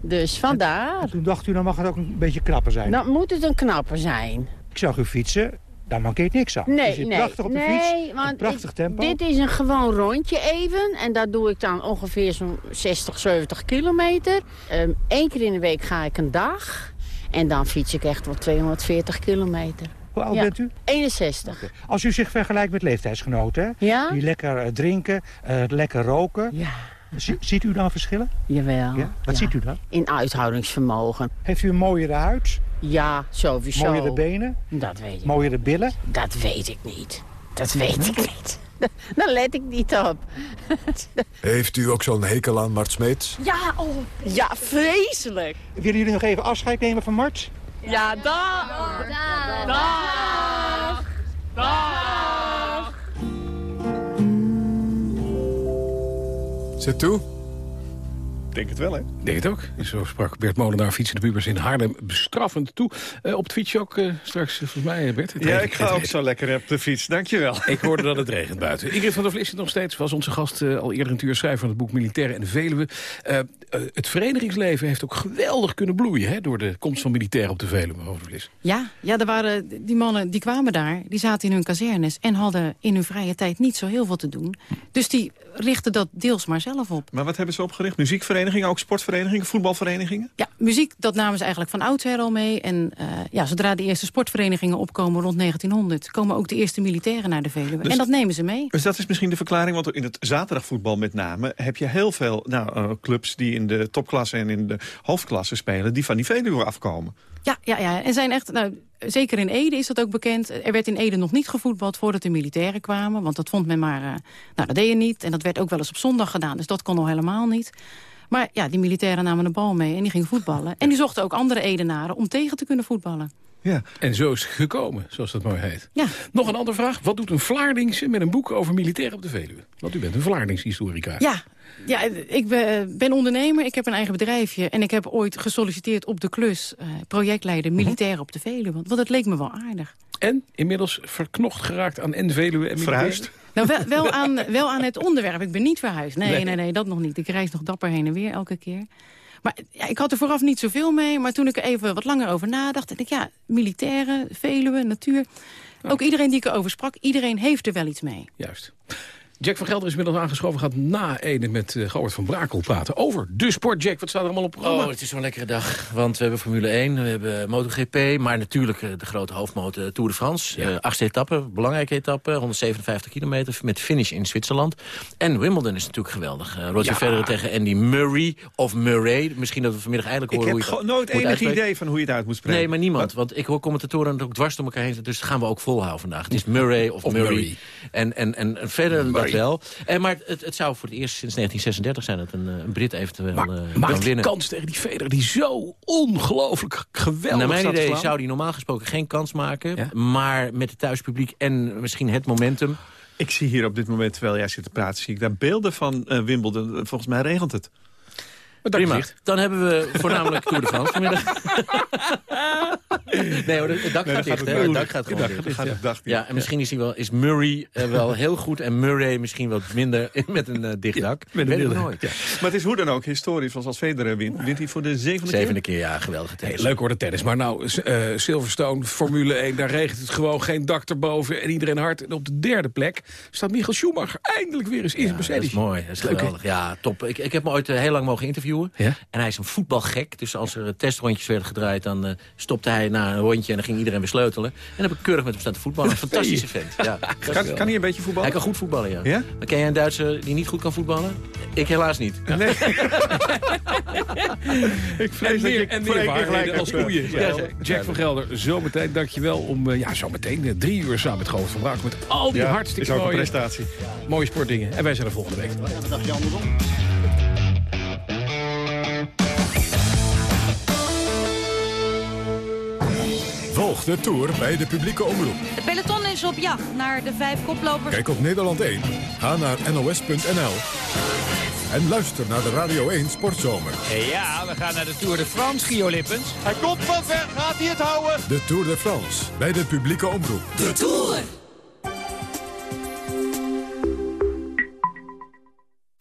Dus vandaar. Toen dacht u, dan mag het ook een beetje knapper zijn. Dan moet het een knapper zijn. Ik zag u fietsen, daar mankeert niks aan. Nee, zit nee. prachtig op de nee, fiets, want prachtig ik- tempo. Dit is een gewoon rondje even. En dat doe ik dan ongeveer zo'n 60, 70 kilometer. Eén keer in de week ga ik een dag. En dan fiets ik echt wel 240 kilometer. Hoe oud Ja. bent u? 61. Als u zich vergelijkt met leeftijdsgenoten? Ja? die lekker eh, drinken, eh, lekker roken. Ja. Zie- ziet u dan verschillen? Jawel. Ja? Wat ziet u dan? In uithoudingsvermogen. Heeft u een mooiere huid? Ja, sowieso. Mooiere benen? Dat weet ik. Mooiere billen? Dat weet ik niet. Dat weet ik niet. Daar let ik niet op. Heeft u ook zo'n hekel aan Mart Smeets? Ja, oh. Ja, vreselijk. Willen jullie nog even afscheid nemen van Mart? Ja, dag. Dag. Dag. Dag. Zet toe. Denk het wel, hè? Denk het ook. Zo sprak Bert Molenaar fietsende pubers in Haarlem bestraffend toe. Eh, op het fietsje ook eh, straks, eh, volgens mij, Bert. Het Ja, ik ga ook zo lekker op de fiets. Dankjewel. Ik hoorde dat het regent buiten. Ingrid van der Vlis zit nog steeds, was onze gast eh, al eerder een uur schrijver van het boek Militairen en de Veluwe. Eh, eh, het verenigingsleven heeft ook geweldig kunnen bloeien hè, door de komst van militairen op de Veluwe, mevrouw van der Vlis. Ja, ja er waren, die mannen die kwamen daar, die zaten in hun kazernes... en hadden in hun vrije tijd niet zo heel veel te doen. Dus die richtten dat deels maar zelf op. Maar wat hebben ze opgericht? Muziekverenigingen, ook sportverenigingen, voetbalverenigingen? Ja, muziek, dat namen ze eigenlijk van oudsher al mee. En eh, ja, zodra de eerste sportverenigingen opkomen rond 1900... komen ook de eerste militairen naar de Veluwe. Dus- en dat nemen ze mee. Dus dat is misschien de verklaring, want in het zaterdagvoetbal met name... heb je heel veel nou, eh, clubs die in de topklasse en in de hoofdklasse spelen... die van die Veluwe afkomen. Ja, ja, ja. En zijn echt, nou, zeker in Ede is dat ook bekend. Er werd in Ede nog niet gevoetbald voordat de militairen kwamen. Want dat vond men maar, eh, nou dat deed je niet. En dat werd ook wel eens op zondag gedaan. Dus dat kon al helemaal niet. Maar ja, die militairen namen de bal mee en die gingen voetballen. En die zochten ook andere Edenaren om tegen te kunnen voetballen. Ja. En zo is het gekomen, zoals dat mooi heet. Ja. Nog een andere vraag. Wat doet een Vlaardingse met een boek over militairen op de Veluwe? Want u bent een Vlaardingshistorica. Ja, ja ik ben, ondernemer, ik heb een eigen bedrijfje... en ik heb ooit gesolliciteerd op de klus eh, projectleider militair op de Veluwe. Want dat leek me wel aardig. En inmiddels verknocht geraakt aan en Veluwe en militairen? Verhuisd? Nou, wel, wel, aan, wel aan het onderwerp. Ik ben niet verhuisd. Nee, Nee. nee, nee, dat nog niet. Ik reis nog dapper heen en weer elke keer. Maar ja, ik had er vooraf niet zoveel mee. Maar toen ik er even wat langer over nadacht... dacht ik, ja, militairen, Veluwe, natuur... Ook iedereen die ik erover sprak, iedereen heeft er wel iets mee. Juist. Jack van Gelder is inmiddels aangeschoven. Gaat na Ede met uh, van Brakel praten over de sport. Jack, wat staat er allemaal op het programma? Oh, het is zo'n lekkere dag. Want we hebben Formule 1, we hebben MotoGP... maar natuurlijk uh, de grote hoofdmotor Tour de France. Ja. Uh, achtste etappe, belangrijke etappe. 157 kilometer met finish in Zwitserland. En Wimbledon is natuurlijk geweldig. Uh, Roger ja. Federer tegen Andy Murray of Murray. Misschien dat we vanmiddag eindelijk horen Ik hoe heb je nooit enig idee van hoe je het uit moet spreken. Nee, maar niemand. Wat? Want ik hoor commentatoren ook dwars door elkaar heen. Dus dat gaan we ook volhouden vandaag. Het is Murray of, of Murray. Murray. En, en, en dat wel. En, maar het, het, zou voor het eerst sinds 1936 zijn dat een, een Brit eventueel maar, uh, maar kan winnen. kans tegen die Federer die zo ongelooflijk geweldig Naar mijn idee zou die normaal gesproken geen kans maken. Ja? Maar met het thuispubliek en misschien het momentum... Ik zie hier op dit moment, terwijl jij zit te praten... zie ik daar beelden van uh, Wimbledon. Volgens mij regent het. Prima. Dan hebben we voornamelijk Tour de France vanmiddag. nee hoor, het dak Nee, gaat dicht. het Het dak- gaat gewoon dicht. gaat het dak dicht. Ja, en misschien is, hij wel, is Murray eh, wel heel goed en Murray misschien wat minder met een eh, dicht dak. Met een nooit. Ja. Maar het is hoe dan ook historisch, want als Federer wint, wint hij voor de zevende, Zevende keer. keer, ja, geweldige Hey, tennis. leuk hoor, de tennis. Maar nou, uh, Silverstone, Formule 1, daar regent het gewoon. Geen dak erboven en iedereen hard. En op de derde plek staat Michael Schumacher eindelijk weer eens in zijn Dat Mercedes. is mooi, dat is Leuk, geweldig. Ja, top. Ik, ik heb me ooit eh, heel lang mogen interviewen. Ja? En hij is een voetbalgek. Dus als er eh, testrondjes werden gedraaid, dan eh, stopte hij na een rondje... en dan ging iedereen weer sleutelen. En dan heb ik keurig met hem staan te voetballen. Een fantastische vent. Ja, dat Kan, kan hij een beetje voetballen? Hij kan goed voetballen, ja. Ja? Maar ken jij een Duitser die niet goed kan voetballen? Ik helaas niet. Nee. ik En vrees dat meer, je en voor meer waarheden als koeien. Ja, Ja, Jack van Gelder, zometeen dankjewel om, uh, ja, zometeen uh, drie uur samen met Govert van Braak... met al die Ja, hartstikke is ook een mooie, prestatie. mooie sportdingen. En wij zijn er volgende week. Volg de Tour bij de publieke omroep. Het peloton is op jacht naar de vijf koplopers. Kijk op Nederland 1, ga naar nos.nl en luister naar de Radio 1 Sportzomer. Ja, we gaan naar de Tour de France, Gio Lippens. Hij komt van ver, gaat hij het houden? De Tour de France bij de publieke omroep. De Tour!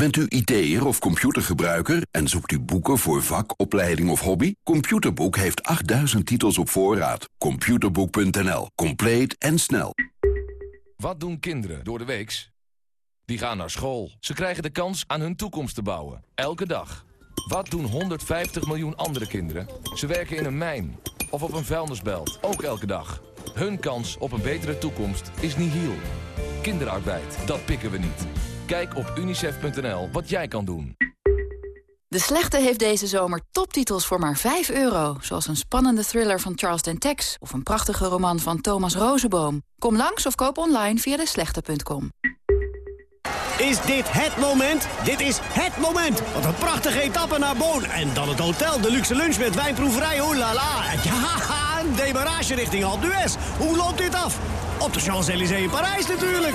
Bent u IT'er of computergebruiker en zoekt u boeken voor vak, opleiding of hobby? Computerboek heeft 8000 titels op voorraad. Computerboek.nl. Compleet en snel. Wat doen kinderen door de weeks? Die gaan naar school. Ze krijgen de kans aan hun toekomst te bouwen. Elke dag. Wat doen 150 miljoen andere kinderen? Ze werken in een mijn of op een vuilnisbelt. Ook elke dag. Hun kans op een betere toekomst is nihil. Kinderarbeid, dat pikken we niet. Kijk op unicef.nl wat jij kan doen. De Slechte heeft deze zomer toptitels voor maar 5 euro. Zoals een spannende thriller van Charles Dentex... of een prachtige roman van Thomas Rozenboom. Kom langs of koop online via deslechte.com. Is dit het moment? Dit is het moment! Wat een prachtige etappe naar Boon. En dan het hotel, de luxe lunch met wijnproeverij, oh la la. Ja, een demarage richting Alpe d'Huez. Hoe loopt dit af? Op de Champs-Élysées in Parijs natuurlijk.